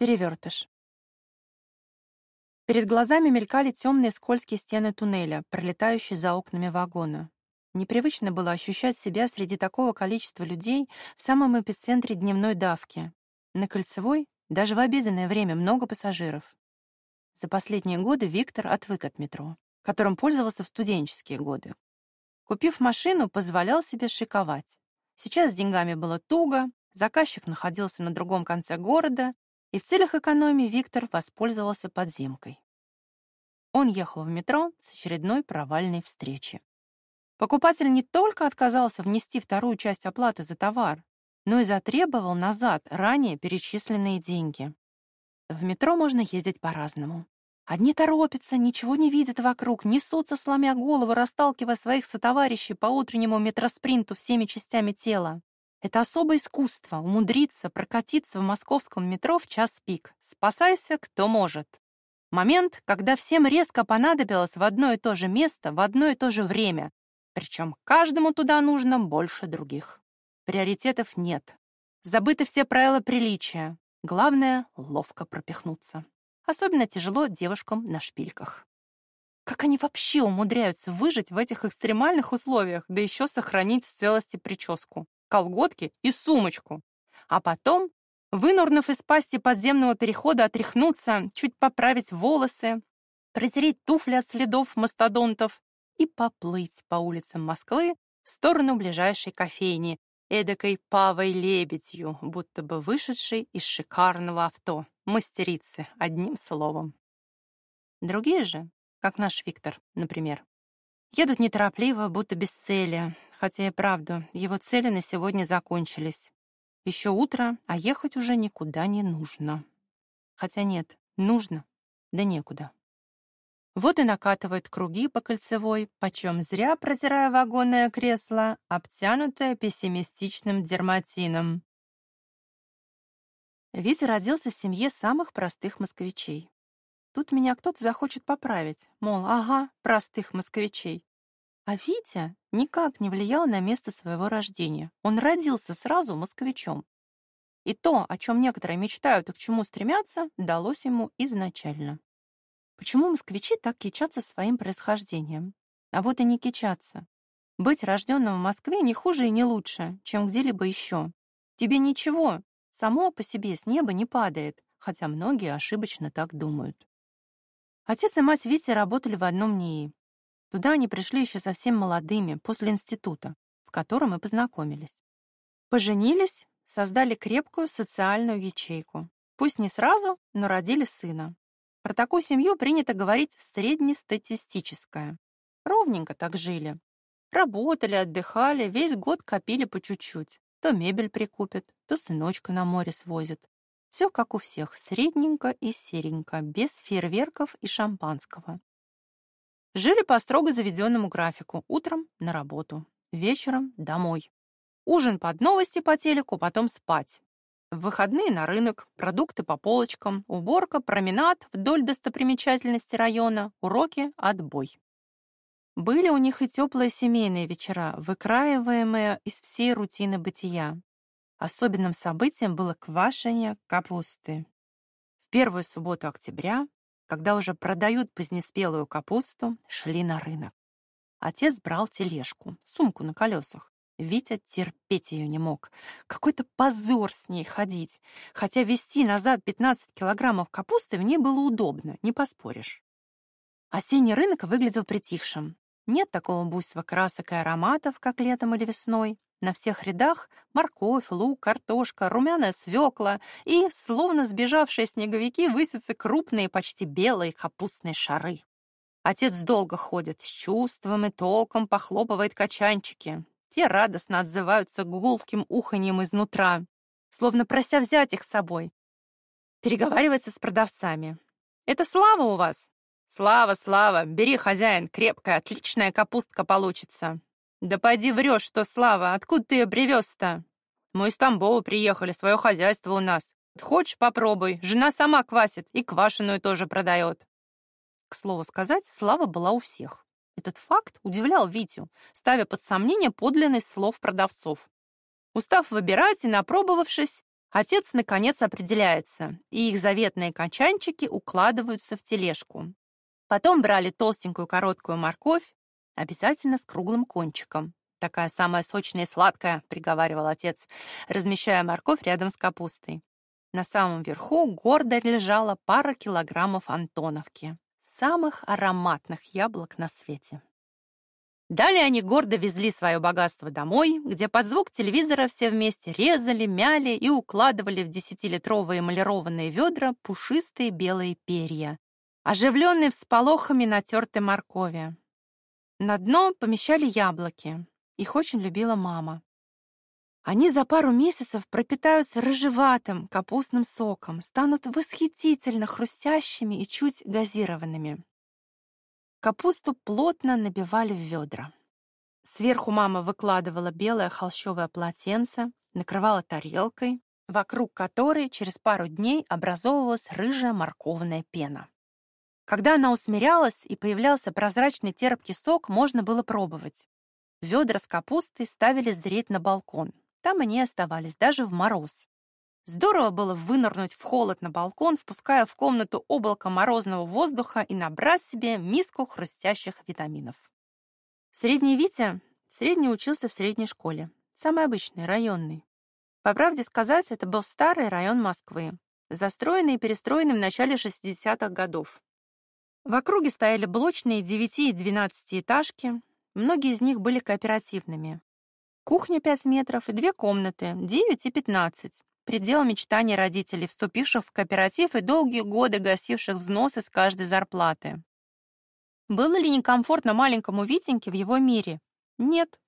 Перевертыш. Перед глазами мелькали темные скользкие стены туннеля, пролетающие за окнами вагона. Непривычно было ощущать себя среди такого количества людей в самом эпицентре дневной давки. На Кольцевой даже в обеденное время много пассажиров. За последние годы Виктор отвык от метро, которым пользовался в студенческие годы. Купив машину, позволял себе шиковать. Сейчас с деньгами было туго, заказчик находился на другом конце города, и в целях экономии Виктор воспользовался подземкой. Он ехал в метро с очередной провальной встречи. Покупатель не только отказался внести вторую часть оплаты за товар, но и затребовал назад ранее перечисленные деньги. В метро можно ездить по-разному. Одни торопятся, ничего не видят вокруг, несутся, сломя голову, расталкивая своих сотоварищей по утреннему метроспринту всеми частями тела. Это особое искусство — умудриться прокатиться в московском метро в час пик. Спасайся, кто может. Момент, когда всем резко понадобилось в одно и то же место в одно и то же время. Причем каждому туда нужно больше других. Приоритетов нет. Забыты все правила приличия. Главное — ловко пропихнуться. Особенно тяжело девушкам на шпильках. Как они вообще умудряются выжить в этих экстремальных условиях, да еще сохранить в целости прическу? Колготки и сумочку. А потом, вынурнув из пасти подземного перехода, отряхнуться, чуть поправить волосы, протереть туфли от следов мастодонтов и поплыть по улицам Москвы в сторону ближайшей кофейни, эдакой павой-лебедью, будто бы вышедшей из шикарного авто, мастерицы, одним словом. Другие же, как наш Виктор, например, едут неторопливо, будто без цели, хотя и правда, его цели на сегодня закончились. Еще утро, а ехать уже никуда не нужно. Хотя нет, нужно, да некуда. Вот и накатывает круги по кольцевой, почем зря протирая вагонное кресло, обтянутое пессимистичным дерматином. Витя родился в семье самых простых москвичей. Тут меня кто-то захочет поправить, мол, ага, простых москвичей. А Витя никак не влиял на место своего рождения. Он родился сразу москвичом. И то, о чем некоторые мечтают и к чему стремятся, далось ему изначально. Почему москвичи так кичатся своим происхождением? А вот и не кичатся. Быть рожденным в Москве не хуже и не лучше, чем где-либо еще. Тебе ничего, само по себе с неба не падает, хотя многие ошибочно так думают. Отец и мать Вити работали в одном НИИ. Туда они пришли еще совсем молодыми, после института, в котором и познакомились. Поженились, создали крепкую социальную ячейку. Пусть не сразу, но родили сына. Про такую семью принято говорить среднестатистическая. Ровненько так жили. Работали, отдыхали, весь год копили по чуть-чуть. То мебель прикупят, то сыночка на море свозят. Все как у всех, средненько и серенько, без фейерверков и шампанского. Жили по строго заведенному графику. Утром на работу, вечером домой. Ужин под новости по телеку, потом спать. В выходные на рынок, продукты по полочкам, уборка, променад вдоль достопримечательности района, уроки, отбой. Были у них и теплые семейные вечера, выкраиваемые из всей рутины бытия. Особенным событием было квашение капусты. В первую субботу октября когда уже продают позднеспелую капусту, шли на рынок. Отец брал тележку, сумку на колесах. Витя терпеть ее не мог. Какой-то позор с ней ходить. Хотя вести назад 15 килограммов капусты в ней было удобно, не поспоришь. Осенний рынок выглядел притихшим. Нет такого буйства красок и ароматов, как летом или весной. На всех рядах морковь, лук, картошка, румяная свекла и, словно сбежавшие снеговики, высятся крупные, почти белые капустные шары. Отец долго ходит, с чувством и толком похлопывает качанчики. Те радостно отзываются гулким уханьем изнутра, словно прося взять их с собой. Переговаривается с продавцами. «Это Слава у вас?» «Слава, Слава, бери, хозяин, крепкая, отличная капустка получится». «Да пойди врешь, что Слава, откуда ты ее привез-то?» «Мы из Тамбова приехали, свое хозяйство у нас. Хочешь, попробуй, жена сама квасит и квашеную тоже продает». К слову сказать, Слава была у всех. Этот факт удивлял Витю, ставя под сомнение подлинность слов продавцов. Устав выбирать и напробовавшись, Отец, наконец, определяется, и их заветные качанчики укладываются в тележку. Потом брали толстенькую короткую морковь, обязательно с круглым кончиком. «Такая самая сочная и сладкая», — приговаривал отец, размещая морковь рядом с капустой. На самом верху гордо лежала пара килограммов антоновки, самых ароматных яблок на свете. Далее они гордо везли свое богатство домой, где под звук телевизора все вместе резали, мяли и укладывали в десятилитровые эмалированные ведра пушистые белые перья, оживленные всполохами натертой моркови. На дно помещали яблоки. Их очень любила мама. Они за пару месяцев пропитаются рыжеватым капустным соком, станут восхитительно хрустящими и чуть газированными. Капусту плотно набивали в ведра. Сверху мама выкладывала белое холщовое полотенце, накрывала тарелкой, вокруг которой через пару дней образовывалась рыжая морковная пена. Когда она усмирялась и появлялся прозрачный терпкий сок, можно было пробовать. Ведра с капустой ставили зреть на балкон. Там они оставались даже в мороз. Здорово было вынырнуть в холод на балкон, впуская в комнату облако морозного воздуха и набрать себе миску хрустящих витаминов. Средний Витя средний учился в средней школе. Самый обычный, районный. По правде сказать, это был старый район Москвы, застроенный и перестроенный в начале 60-х годов. В округе стояли блочные 9 и 12 этажки, многие из них были кооперативными. Кухня 5 метров и две комнаты, 9 и 15, предел мечтаний родителей, вступивших в кооператив и долгие годы гасивших взносы с каждой зарплаты. Было ли некомфортно маленькому Витеньке в его мире? Нет.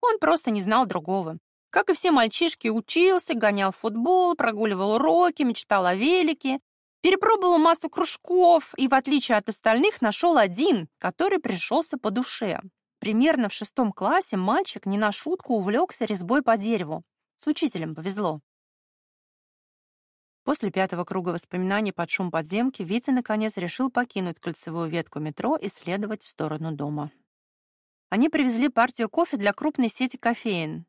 Он просто не знал другого. Как и все мальчишки, учился, гонял футбол, прогуливал уроки, мечтал о велике, перепробовал массу кружков и, в отличие от остальных, нашел один, который пришелся по душе. Примерно в шестом классе мальчик не на шутку увлекся резьбой по дереву. С учителем повезло. После пятого круга воспоминаний под шум подземки Витя наконец решил покинуть кольцевую ветку метро и следовать в сторону дома. Они привезли партию кофе для крупной сети кофеин.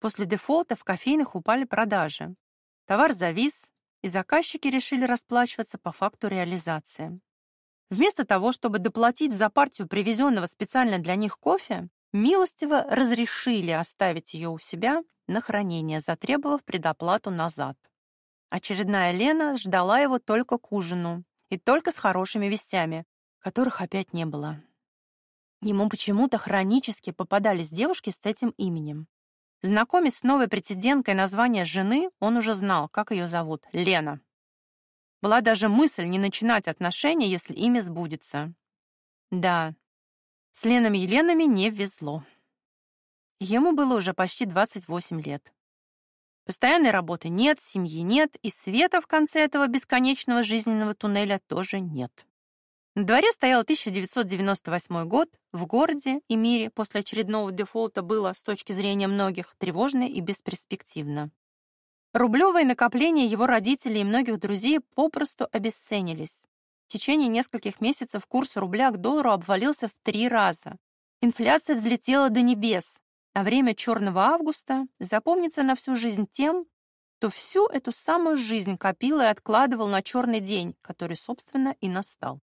После дефолта в кофейнах упали продажи. Товар завис, и заказчики решили расплачиваться по факту реализации. Вместо того, чтобы доплатить за партию привезенного специально для них кофе, милостиво разрешили оставить ее у себя на хранение, затребовав предоплату назад. Очередная Лена ждала его только к ужину и только с хорошими вестями, которых опять не было. Ему почему-то хронически попадались девушки с этим именем. Знакомясь с новой претенденткой названия жены, он уже знал, как ее зовут — Лена. Была даже мысль не начинать отношения, если имя сбудется. Да, с Ленами и Ленами не везло. Ему было уже почти 28 лет. Постоянной работы нет, семьи нет, и света в конце этого бесконечного жизненного туннеля тоже нет. На дворе стоял 1998 год, в городе и мире после очередного дефолта было, с точки зрения многих, тревожно и бесперспективно. Рублевые накопления его родителей и многих друзей попросту обесценились. В течение нескольких месяцев курс рубля к доллару обвалился в три раза. Инфляция взлетела до небес, а время черного августа запомнится на всю жизнь тем, кто всю эту самую жизнь копил и откладывал на черный день, который, собственно, и настал.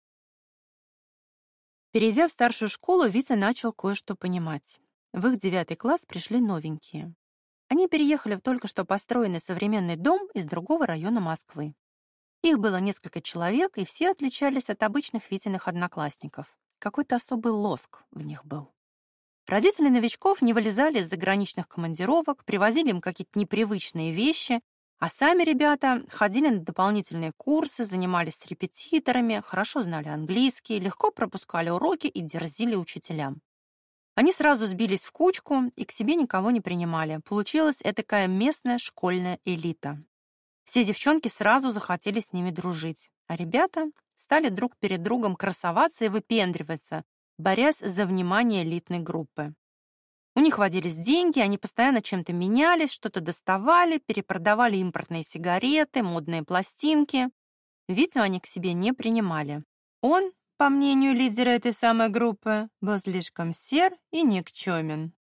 Перейдя в старшую школу, Витя начал кое-что понимать. В их девятый класс пришли новенькие. Они переехали в только что построенный современный дом из другого района Москвы. Их было несколько человек, и все отличались от обычных Витиных одноклассников. Какой-то особый лоск в них был. Родители новичков не вылезали из заграничных командировок, привозили им какие-то непривычные вещи, а сами ребята ходили на дополнительные курсы, занимались с репетиторами, хорошо знали английский, легко пропускали уроки и дерзили учителям. Они сразу сбились в кучку и к себе никого не принимали. Получилась этакая местная школьная элита. Все девчонки сразу захотели с ними дружить, а ребята стали друг перед другом красоваться и выпендриваться, борясь за внимание элитной группы. У них водились деньги, они постоянно чем-то менялись, что-то доставали, перепродавали импортные сигареты, модные пластинки. Витю они к себе не принимали. Он, по мнению лидера этой самой группы, был слишком сер и никчемен.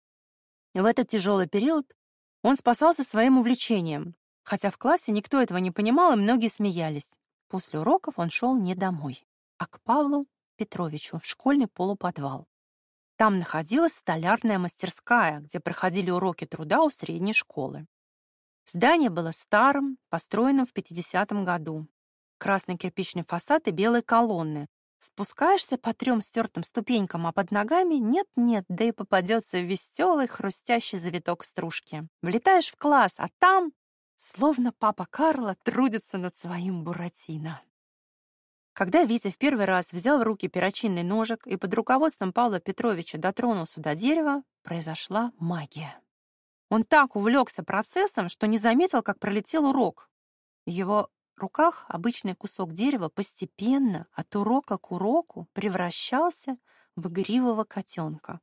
В этот тяжелый период он спасался своим увлечением. Хотя в классе никто этого не понимал, и многие смеялись. После уроков он шел не домой, а к Павлу Петровичу в школьный полуподвал. Там находилась столярная мастерская, где проходили уроки труда у средней школы. Здание было старым, построенным в 50-м году. Красный кирпичный фасад и белые колонны. Спускаешься по трем стертым ступенькам, а под ногами нет-нет, да и попадется веселый хрустящий завиток стружки. Влетаешь в класс, а там словно папа Карло трудится над своим Буратино. Когда Витя в первый раз взял в руки перочинный ножик и под руководством Павла Петровича дотронулся до дерева, произошла магия. Он так увлекся процессом, что не заметил, как пролетел урок. В его руках обычный кусок дерева постепенно от урока к уроку превращался в игривого котенка.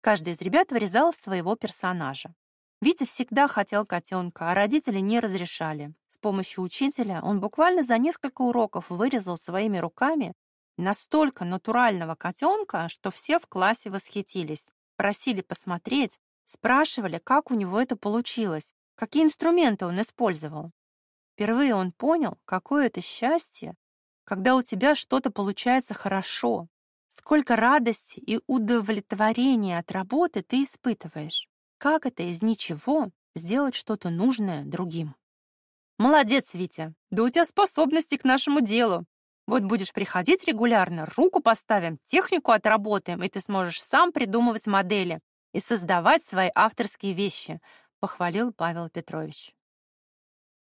Каждый из ребят вырезал своего персонажа. Витя всегда хотел котенка, а родители не разрешали. С помощью учителя он буквально за несколько уроков вырезал своими руками настолько натурального котенка, что все в классе восхитились. Просили посмотреть, спрашивали, как у него это получилось, какие инструменты он использовал. Впервые он понял, какое это счастье, когда у тебя что-то получается хорошо, сколько радости и удовлетворения от работы ты испытываешь. Как это из ничего сделать что-то нужное другим? Молодец, Витя. Да у тебя способности к нашему делу. Вот будешь приходить регулярно, руку поставим, технику отработаем, и ты сможешь сам придумывать модели и создавать свои авторские вещи, похвалил Павел Петрович.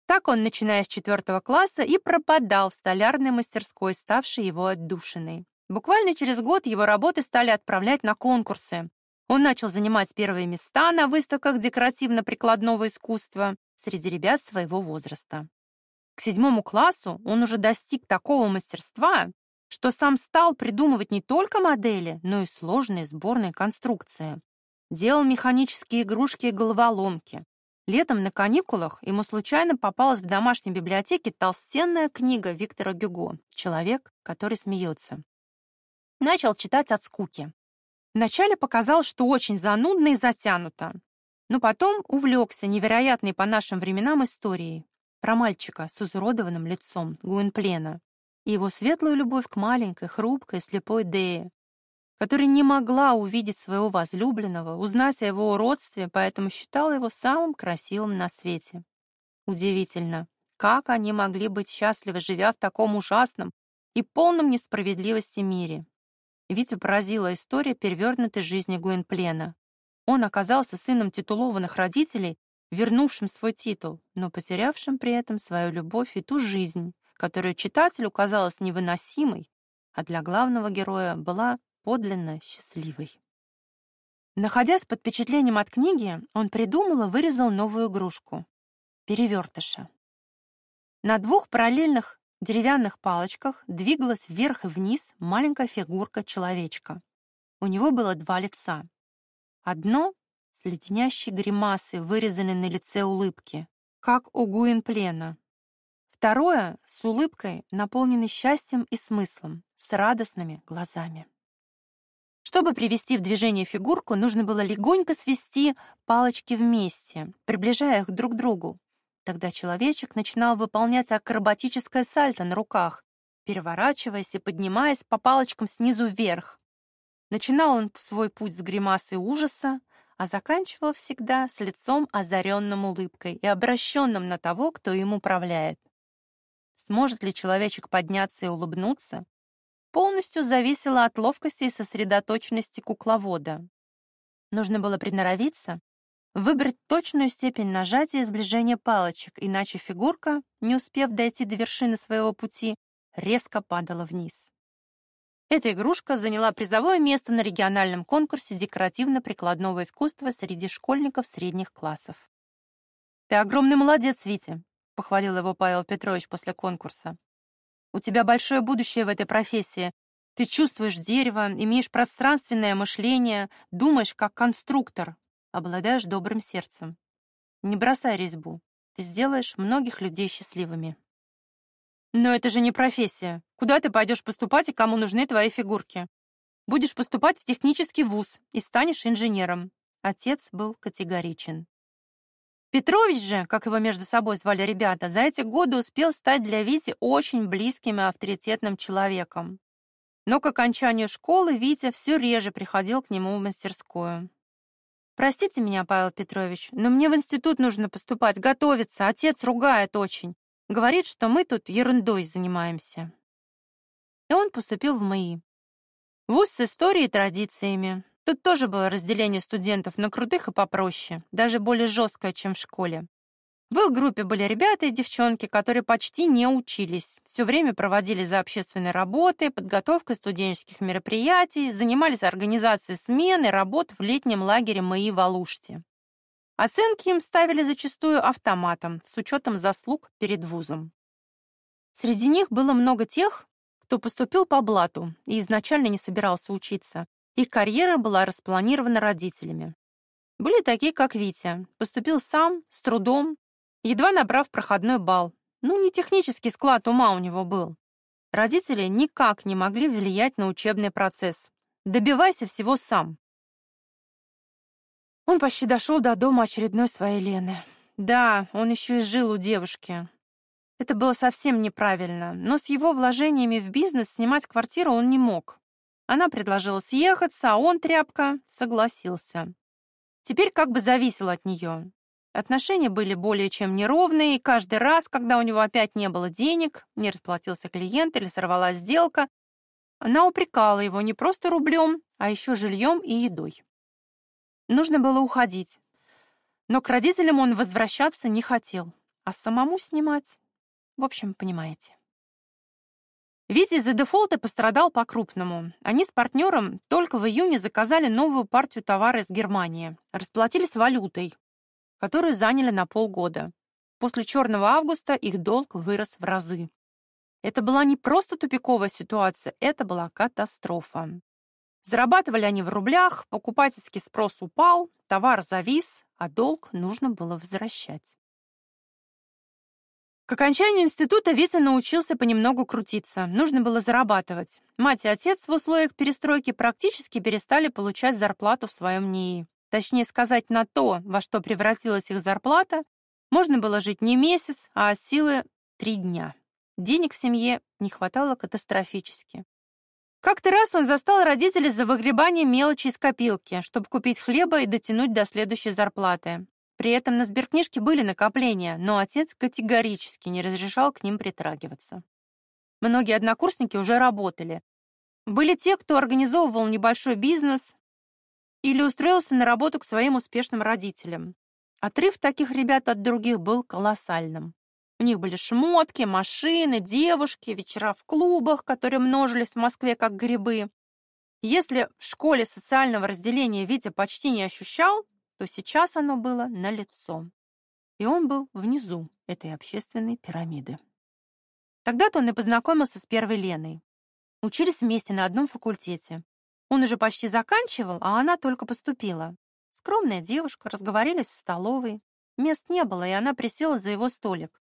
Так он, начиная с четвертого класса, и пропадал в столярной мастерской, ставшей его отдушиной. Буквально через год его работы стали отправлять на конкурсы. Он начал занимать первые места на выставках декоративно-прикладного искусства среди ребят своего возраста. К седьмому классу он уже достиг такого мастерства, что сам стал придумывать не только модели, но и сложные сборные конструкции. Делал механические игрушки и головоломки. Летом на каникулах ему случайно попалась в домашней библиотеке толстенная книга Виктора Гюго «Человек, который смеется». Начал читать от скуки. Вначале показалось, что очень занудно и затянуто, но потом увлекся невероятной по нашим временам историей про мальчика с изуродованным лицом Гуинплена и его светлую любовь к маленькой, хрупкой, слепой Дее, которая не могла увидеть своего возлюбленного, узнать о его уродстве, поэтому считала его самым красивым на свете. Удивительно, как они могли быть счастливы, живя в таком ужасном и полном несправедливости мире. Витю поразила история перевернутой жизни Гуинплена. Он оказался сыном титулованных родителей, вернувшим свой титул, но потерявшим при этом свою любовь и ту жизнь, которая читателю казалась невыносимой, а для главного героя была подлинно счастливой. Находясь под впечатлением от книги, он придумал и вырезал новую игрушку — перевертыша. На двух параллельных деревянных палочках двигалась вверх и вниз маленькая фигурка человечка. У него было два лица. Одно с леденящей гримасой, вырезанной на лице улыбки, как у Гуинплена. Второе с улыбкой, наполненной счастьем и смыслом, с радостными глазами. Чтобы привести в движение фигурку, нужно было легонько свести палочки вместе, приближая их друг к другу, Тогда человечек начинал выполнять акробатическое сальто на руках, переворачиваясь и поднимаясь по палочкам снизу вверх. Начинал он свой путь с гримасой ужаса, а заканчивал всегда с лицом озаренным улыбкой и обращенным на того, кто им управляет. Сможет ли человечек подняться и улыбнуться, полностью зависело от ловкости и сосредоточенности кукловода. Нужно было приноровиться Выбрать точную степень нажатия и сближения палочек, иначе фигурка, не успев дойти до вершины своего пути, резко падала вниз. Эта игрушка заняла призовое место на региональном конкурсе декоративно-прикладного искусства среди школьников средних классов. «Ты огромный молодец, Витя», — похвалил его Павел Петрович после конкурса. «У тебя большое будущее в этой профессии. Ты чувствуешь дерево, имеешь пространственное мышление, думаешь как конструктор, обладаешь добрым сердцем. Не бросай резьбу. Ты сделаешь многих людей счастливыми. Но это же не профессия. Куда ты пойдешь поступать и кому нужны твои фигурки? Будешь поступать в технический вуз и станешь инженером. Отец был категоричен. Петрович же, как его между собой звали ребята, за эти годы успел стать для Вити очень близким и авторитетным человеком. Но к окончанию школы Витя все реже приходил к нему в мастерскую. «Простите меня, Павел Петрович, но мне в институт нужно поступать, готовиться. Отец ругает очень. Говорит, что мы тут ерундой занимаемся». И он поступил в МАИ. Вуз с историей и традициями. Тут тоже было разделение студентов на крутых и попроще, даже более жесткое, чем в школе. В их группе были ребята и девчонки, которые почти не учились, все время проводили за общественной работой, подготовкой студенческих мероприятий, занимались организацией смены, работ в летнем лагере МАИ в Алуште. Оценки им ставили зачастую автоматом, с учетом заслуг перед вузом. Среди них было много тех, кто поступил по блату и изначально не собирался учиться. Их карьера была распланирована родителями. Были такие, как Витя. Поступил сам, с трудом, едва набрав проходной балл. Ну, не технический склад ума у него был. Родители никак не могли влиять на учебный процесс. Добивайся всего сам. Он почти дошел до дома очередной своей Лены. Да, он еще и жил у девушки. Это было совсем неправильно, но с его вложениями в бизнес снимать квартиру он не мог. Она предложила съехаться, а он, тряпка, согласился. Теперь как бы зависел от нее. Отношения были более чем неровные, и каждый раз, когда у него опять не было денег, не расплатился клиент или сорвалась сделка, она упрекала его не просто рублем, а еще жильем и едой. Нужно было уходить. Но к родителям он возвращаться не хотел, а самому снимать. В общем, понимаете. Витя из-за дефолта пострадал по-крупному. Они с партнером только в июне заказали новую партию товара из Германии, расплатились валютой, которую заняли на полгода. После черного августа их долг вырос в разы. Это была не просто тупиковая ситуация, это была катастрофа. Зарабатывали они в рублях, покупательский спрос упал, товар завис, а долг нужно было возвращать. К окончанию института Витя научился понемногу крутиться. Нужно было зарабатывать. Мать и отец в условиях перестройки практически перестали получать зарплату в своем НИИ. Точнее сказать, на то, во что превратилась их зарплата, можно было жить не месяц, а силы три дня. Денег в семье не хватало катастрофически. Как-то раз он застал родителей за выгребанием мелочи из копилки, чтобы купить хлеба и дотянуть до следующей зарплаты. При этом на сберкнижке были накопления, но отец категорически не разрешал к ним притрагиваться. Многие однокурсники уже работали. Были те, кто организовывал небольшой бизнес, или устроился на работу к своим успешным родителям. Отрыв таких ребят от других был колоссальным. У них были шмотки, машины, девушки, вечера в клубах, которые множились в Москве как грибы. Если в школе социального разделения Витя почти не ощущал, то сейчас оно было налицо. И он был внизу этой общественной пирамиды. Тогда-то он и познакомился с первой Леной. Учились вместе на одном факультете. Он уже почти заканчивал, а она только поступила. Скромная девушка, разговорились в столовой. Мест не было, и она присела за его столик.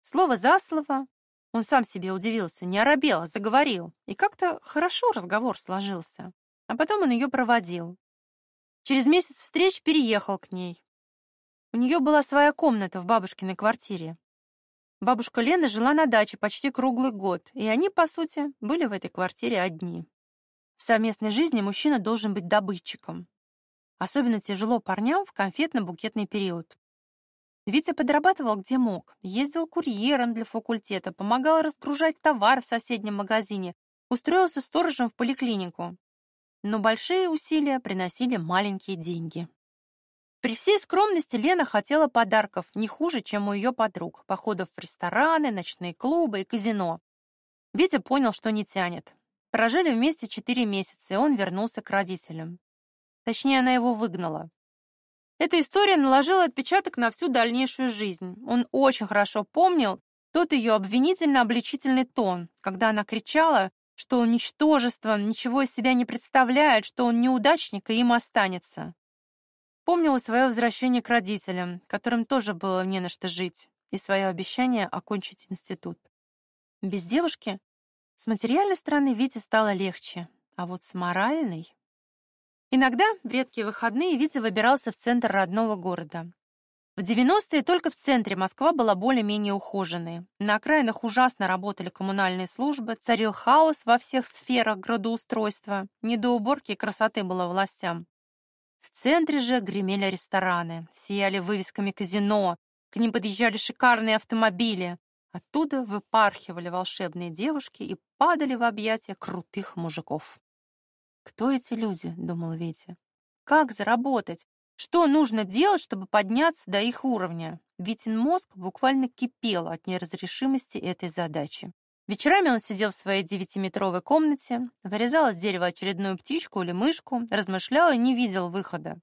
Слово за слово, он сам себе удивился, не оробел, а заговорил. И как-то хорошо разговор сложился. А потом он ее проводил. Через месяц встреч переехал к ней. У нее была своя комната в бабушкиной квартире. Бабушка Лена жила на даче почти круглый год, и они, по сути, были в этой квартире одни. В совместной жизни мужчина должен быть добытчиком. Особенно тяжело парням в конфетно-букетный период. Витя подрабатывал где мог, ездил курьером для факультета, помогал разгружать товар в соседнем магазине, устроился сторожем в поликлинику. Но большие усилия приносили маленькие деньги. При всей скромности Лена хотела подарков не хуже, чем у ее подруг, походов в рестораны, ночные клубы и казино. Витя понял, что не тянет. Прожили вместе четыре месяца, и он вернулся к родителям. Точнее, она его выгнала. Эта история наложила отпечаток на всю дальнейшую жизнь. Он очень хорошо помнил тот ее обвинительно-обличительный тон, когда она кричала, что он ничтожество, ничего из себя не представляет, что он неудачник и им останется. Помнила свое возвращение к родителям, которым тоже было не на что жить, и свое обещание окончить институт. Без девушки с материальной стороны Вите стало легче, а вот с моральной... Иногда, в редкие выходные, Витя выбирался в центр родного города. В 90-е только в центре Москва была более-менее ухоженной. На окраинах ужасно работали коммунальные службы, царил хаос во всех сферах градоустройства, не до уборки красоты было властям. В центре же гремели рестораны, сияли вывесками казино, к ним подъезжали шикарные автомобили. Оттуда выпархивали волшебные девушки и падали в объятия крутых мужиков. «Кто эти люди?» — думал Витя. «Как заработать? Что нужно делать, чтобы подняться до их уровня? Витин мозг буквально кипел от неразрешимости этой задачи. Вечерами он сидел в своей девятиметровой комнате, вырезал из дерева очередную птичку или мышку, размышлял и не видел выхода.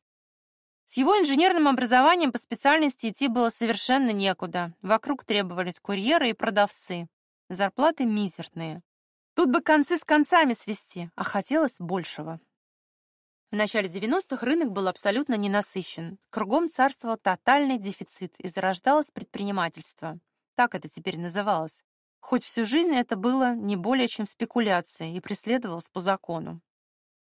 С его инженерным образованием по специальности идти было совершенно некуда. Вокруг требовались курьеры и продавцы. Зарплаты мизерные. Тут бы концы с концами свести, а хотелось большего. В начале 90-х рынок был абсолютно ненасыщен. Кругом царствовал тотальный дефицит и зарождалось предпринимательство. Так это теперь называлось. Хоть всю жизнь это было не более чем спекуляцией и преследовалось по закону.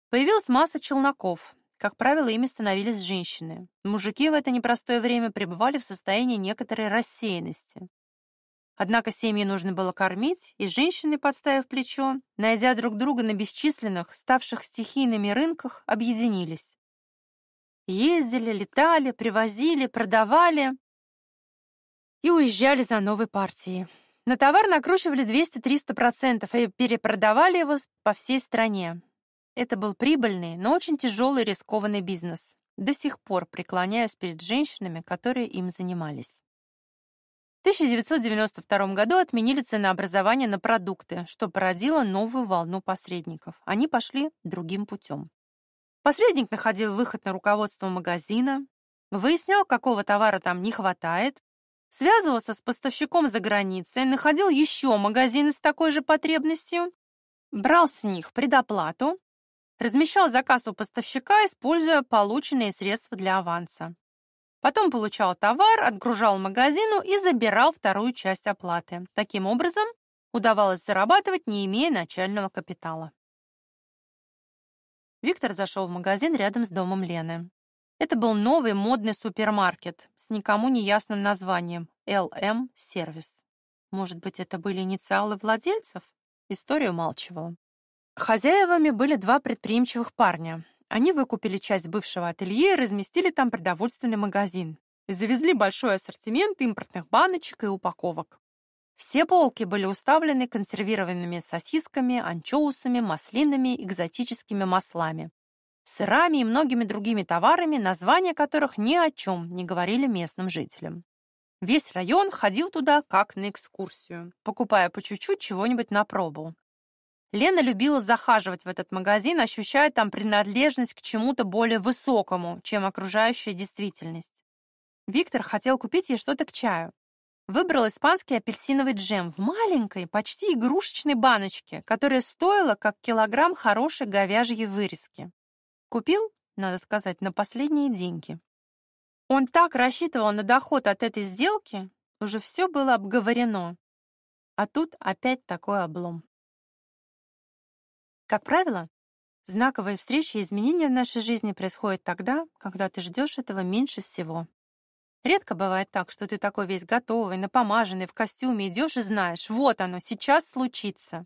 Появилась масса челноков. Как правило, ими становились женщины. Мужики в это непростое время пребывали в состоянии некоторой рассеянности. Однако семьи нужно было кормить, и женщины, подставив плечо, найдя друг друга на бесчисленных, ставших стихийными рынках, объединились. Ездили, летали, привозили, продавали и уезжали за новой партией. На товар накручивали 200-300% и перепродавали его по всей стране. Это был прибыльный, но очень тяжелый рискованный бизнес. До сих пор преклоняюсь перед женщинами, которые им занимались. В 1992 году отменили ценообразование на продукты, что породило новую волну посредников. Они пошли другим путем. Посредник находил выход на руководство магазина, выяснял, какого товара там не хватает, связывался с поставщиком за границей, находил еще магазины с такой же потребностью, брал с них предоплату, размещал заказ у поставщика, используя полученные средства для аванса. Потом получал товар, отгружал магазину и забирал вторую часть оплаты. Таким образом, удавалось зарабатывать, не имея начального капитала. Виктор зашел в магазин рядом с домом Лены. Это был новый модный супермаркет с никому не ясным названием LM Сервис. Может быть, это были инициалы владельцев? История умалчивала. Хозяевами были два предприимчивых парня. Они выкупили часть бывшего ателье и разместили там продовольственный магазин. Завезли большой ассортимент импортных баночек и упаковок. Все полки были уставлены консервированными сосисками, анчоусами, маслинами, экзотическими маслами, сырами и многими другими товарами, названия которых ни о чем не говорили местным жителям. Весь район ходил туда как на экскурсию, покупая по чуть-чуть чего-нибудь на пробу. Лена любила захаживать в этот магазин, ощущая там принадлежность к чему-то более высокому, чем окружающая действительность. Виктор хотел купить ей что-то к чаю. Выбрал испанский апельсиновый джем в маленькой, почти игрушечной баночке, которая стоила как килограмм хорошей говяжьей вырезки. Купил, надо сказать, на последние деньги. Он так рассчитывал на доход от этой сделки, уже все было обговорено. А тут опять такой облом. Как правило, знаковые встречи и изменения в нашей жизни происходят тогда, когда ты ждешь этого меньше всего. Редко бывает так, что ты такой весь готовый, напомаженный, в костюме, идешь и знаешь, вот оно, сейчас случится.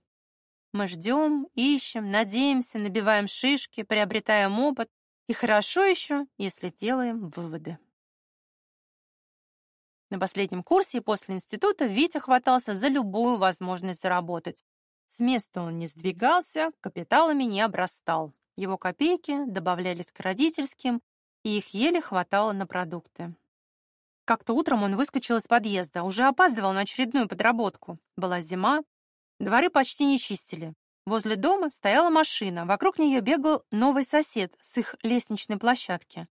Мы ждем, ищем, надеемся, набиваем шишки, приобретаем опыт, и хорошо еще, если делаем выводы. На последнем курсе и после института Витя хватался за любую возможность заработать. С места он не сдвигался, капиталами не обрастал. Его копейки добавлялись к родительским, и их еле хватало на продукты. Как-то утром он выскочил из подъезда, уже опаздывал на очередную подработку. Была зима, дворы почти не чистили. Возле дома стояла машина, вокруг нее бегал новый сосед с их лестничной площадки.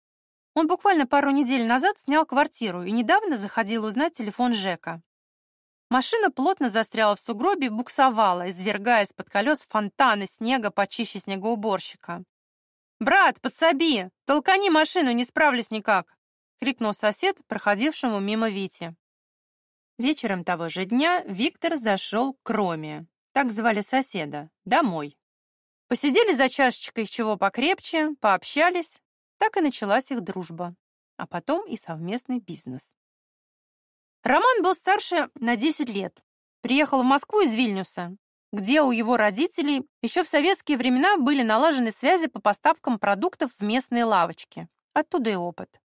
Он буквально пару недель назад снял квартиру и недавно заходил узнать телефон Жека. Машина плотно застряла в сугробе и буксовала, извергая из-под колес фонтаны снега почище снегоуборщика. «Брат, подсоби! Толкани машину, не справлюсь никак!» — крикнул сосед, проходившему мимо Вити. Вечером того же дня Виктор зашел к Роме, так звали соседа, домой. Посидели за чашечкой чего покрепче, пообщались, так и началась их дружба, а потом и совместный бизнес. Роман был старше на 10 лет. Приехал в Москву из Вильнюса, где у его родителей еще в советские времена были налажены связи по поставкам продуктов в местные лавочки. Оттуда и опыт.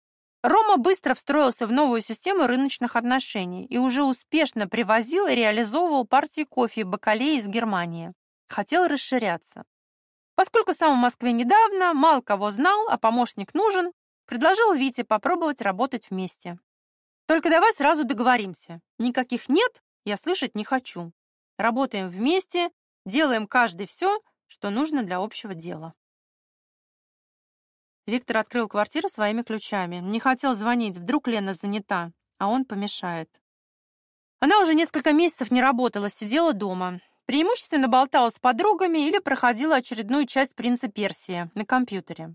Рома быстро встроился в новую систему рыночных отношений и уже успешно привозил и реализовывал партии кофе и бакалеи из Германии. Хотел расширяться. Поскольку сам в Москве недавно, мало кого знал, а помощник нужен, предложил Вите попробовать работать вместе. Только давай сразу договоримся. Никаких «нет» я слышать не хочу. Работаем вместе, делаем каждый все, что нужно для общего дела. Виктор открыл квартиру своими ключами. Не хотел звонить, вдруг Лена занята, а он помешает. Она уже несколько месяцев не работала, сидела дома. Преимущественно болтала с подругами или проходила очередную часть «Принца Персии» на компьютере.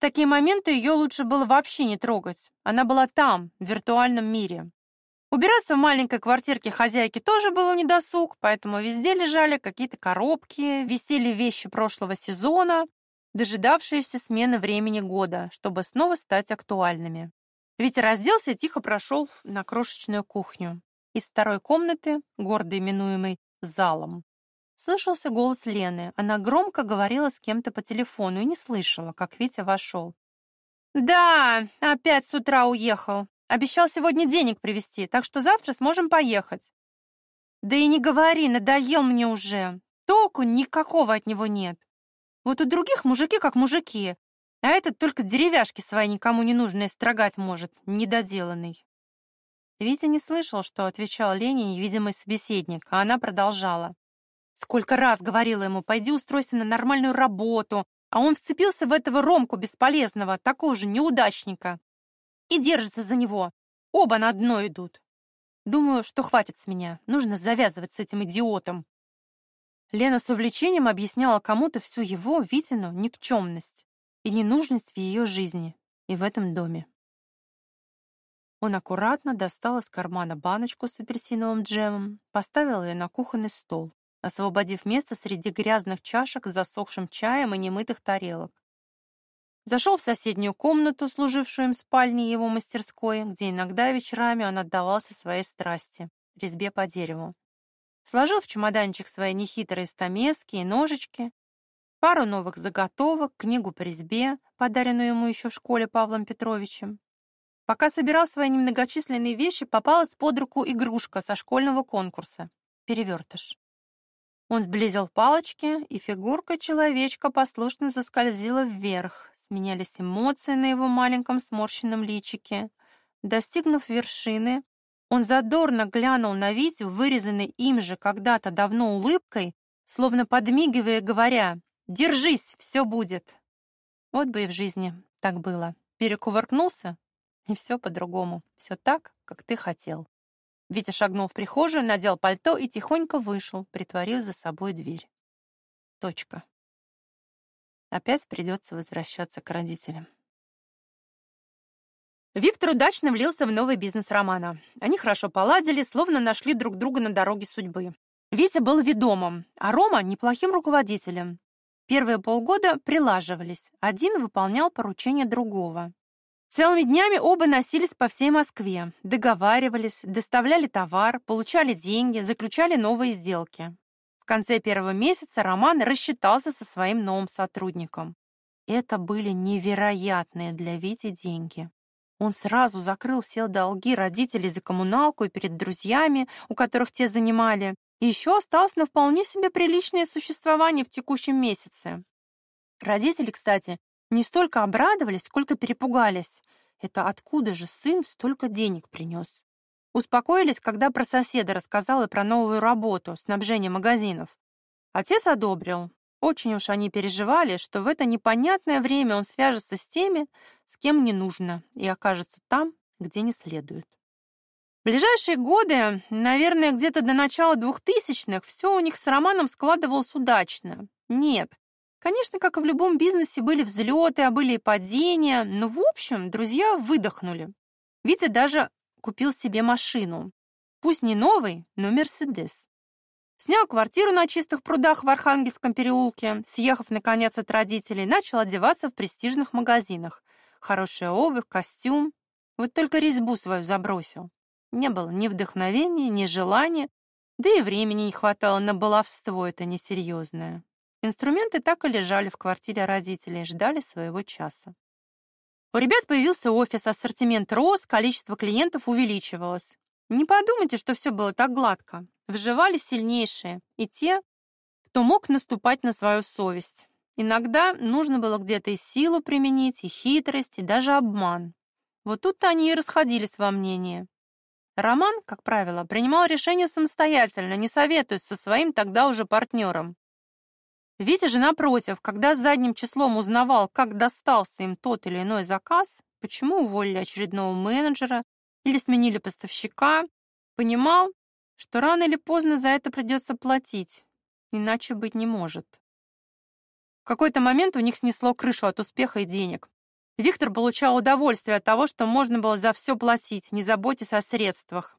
В такие моменты ее лучше было вообще не трогать. Она была там, в виртуальном мире. Убираться в маленькой квартирке хозяйки тоже было недосуг, поэтому везде лежали какие-то коробки, висели вещи прошлого сезона, дожидавшиеся смены времени года, чтобы снова стать актуальными. Витя разделся и тихо прошел на крошечную кухню. Из второй комнаты, гордо именуемой залом, слышался голос Лены. Она громко говорила с кем-то по телефону и не слышала, как Витя вошел. «Да, опять с утра уехал. Обещал сегодня денег привезти, так что завтра сможем поехать. Да и не говори, надоел мне уже. Толку никакого от него нет. Вот у других мужики как мужики, а этот только деревяшки свои никому не нужные строгать может, недоделанный. Витя не слышал, что отвечал Лене невидимый собеседник, а она продолжала. Сколько раз говорила ему, пойди устройся на нормальную работу, а он вцепился в этого Ромку бесполезного, такого же неудачника и держится за него. Оба на дно идут. Думаю, что хватит с меня. Нужно завязывать с этим идиотом. Лена с увлечением объясняла кому-то всю его, Витину, никчемность и ненужность в ее жизни и в этом доме. Он аккуратно достал из кармана баночку с апельсиновым джемом, поставил ее на кухонный стол, освободив место среди грязных чашек с засохшим чаем и немытых тарелок. Зашел в соседнюю комнату, служившую им спальней его мастерской, где иногда вечерами он отдавался своей страсти — резьбе по дереву. Сложил в чемоданчик свои нехитрые стамески и ножички, пару новых заготовок, книгу по резьбе, подаренную ему еще в школе Павлом Петровичем. Пока собирал свои немногочисленные вещи, попалась под руку игрушка со школьного конкурса — перевертыш. Он сблизил палочки, и фигурка человечка послушно заскользила вверх, сменялись эмоции на его маленьком сморщенном личике. Достигнув вершины, он задорно глянул на Витю, вырезанный им же когда-то давно улыбкой, словно подмигивая, говоря «Держись, все будет». Вот бы и в жизни так было. Перекувыркнулся, и все по-другому. Все так, как ты хотел. Витя шагнул в прихожую, надел пальто и тихонько вышел, притворив за собой дверь. Точка. Опять придется возвращаться к родителям. Виктор удачно влился в новый бизнес Романа. Они хорошо поладили, словно нашли друг друга на дороге судьбы. Витя был ведомым, а Рома — неплохим руководителем. Первые полгода прилаживались, один выполнял поручения другого. Целыми днями оба носились по всей Москве, договаривались, доставляли товар, получали деньги, заключали новые сделки конце первого месяца Роман рассчитался со своим новым сотрудником. Это были невероятные для Вити деньги. Он сразу закрыл все долги родителей за коммуналку и перед друзьями, у которых те занимали, еще осталось на вполне себе приличное существование в текущем месяце. Родители, кстати, не столько обрадовались, сколько перепугались. Это откуда же сын столько денег принес? Успокоились, когда про соседа рассказала про новую работу, снабжение магазинов. Отец одобрил. Очень уж они переживали, что в это непонятное время он свяжется с теми, с кем не нужно, и окажется там, где не следует. В ближайшие годы, наверное, где-то до начала двухтысячных, все у них с Романом складывалось удачно. Нет, конечно, как и в любом бизнесе, были взлеты, а были и падения, но, в общем, друзья выдохнули. Витя даже купил себе машину. Пусть не новый, но Мерседес. Снял квартиру на чистых прудах в Архангельском переулке, съехав, наконец, от родителей, начал одеваться в престижных магазинах. Хорошая обувь, костюм. Вот только резьбу свою забросил. Не было ни вдохновения, ни желания, да и времени не хватало на баловство это несерьезное. Инструменты так и лежали в квартире родителей, ждали своего часа. У ребят появился офис, ассортимент рос, количество клиентов увеличивалось. Не подумайте, что все было так гладко. Вживались сильнейшие и те, кто мог наступать на свою совесть. Иногда нужно было где-то и силу применить, и хитрость, и даже обман. Вот тут-то они и расходились во мнении. Роман, как правило, принимал решения самостоятельно, не советуясь со своим тогда уже партнером. Витя же, напротив, когда задним числом узнавал, как достался им тот или иной заказ, почему уволили очередного менеджера или сменили поставщика, понимал, что рано или поздно за это придется платить, иначе быть не может. В какой-то момент у них снесло крышу от успеха и денег. Виктор получал удовольствие от того, что можно было за все платить, не заботясь о средствах.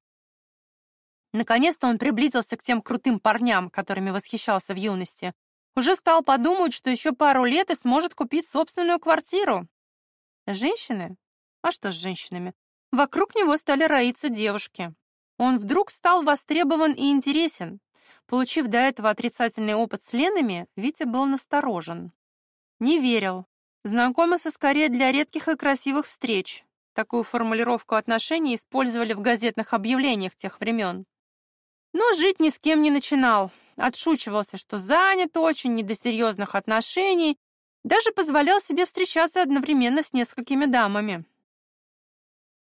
Наконец-то он приблизился к тем крутым парням, которыми восхищался в юности. Уже стал подумать, что еще пару лет и сможет купить собственную квартиру. Женщины? А что с женщинами? Вокруг него стали роиться девушки. Он вдруг стал востребован и интересен. Получив до этого отрицательный опыт с Ленами, Витя был насторожен. Не верил. Знакомился скорее для редких и красивых встреч. Такую формулировку отношений использовали в газетных объявлениях тех времен. Но жить ни с кем не начинал. Отшучивался, что занят очень, не до серьезных отношений. Даже позволял себе встречаться одновременно с несколькими дамами.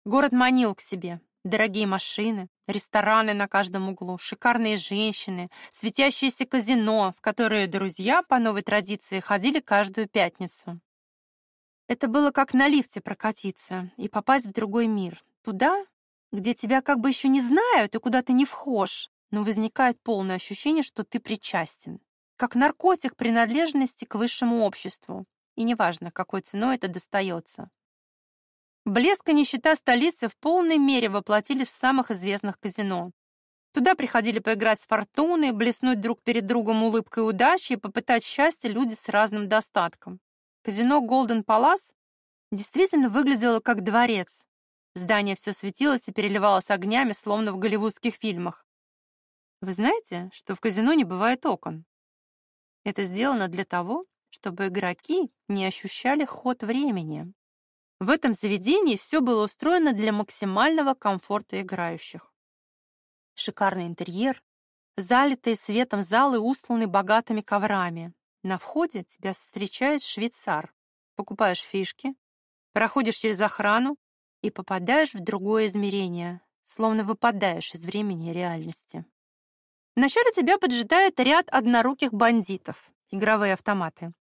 Город манил к себе. Дорогие машины, рестораны на каждом углу, шикарные женщины, светящееся казино, в которое друзья по новой традиции ходили каждую пятницу. Это было как на лифте прокатиться и попасть в другой мир. Туда, где тебя как бы еще не знают и куда ты не вхож, но возникает полное ощущение, что ты причастен. Как наркотик принадлежности к высшему обществу. И неважно, какой ценой это достается. Блеск и нищета столицы в полной мере воплотили в самых известных казино. Туда приходили поиграть с фортуной, блеснуть друг перед другом улыбкой удачи и попытать счастье люди с разным достатком. Казино Golden Palace действительно выглядело как дворец. Здание все светилось и переливалось огнями, словно в голливудских фильмах. Вы знаете, что в казино не бывает окон? Это сделано для того, чтобы игроки не ощущали ход времени. В этом заведении все было устроено для максимального комфорта играющих. Шикарный интерьер, залитые светом залы устланы богатыми коврами. На входе тебя встречает швейцар. Покупаешь фишки, проходишь через охрану и попадаешь в другое измерение, словно выпадаешь из времени и реальности. Вначале тебя поджидает ряд одноруких бандитов, игровые автоматы.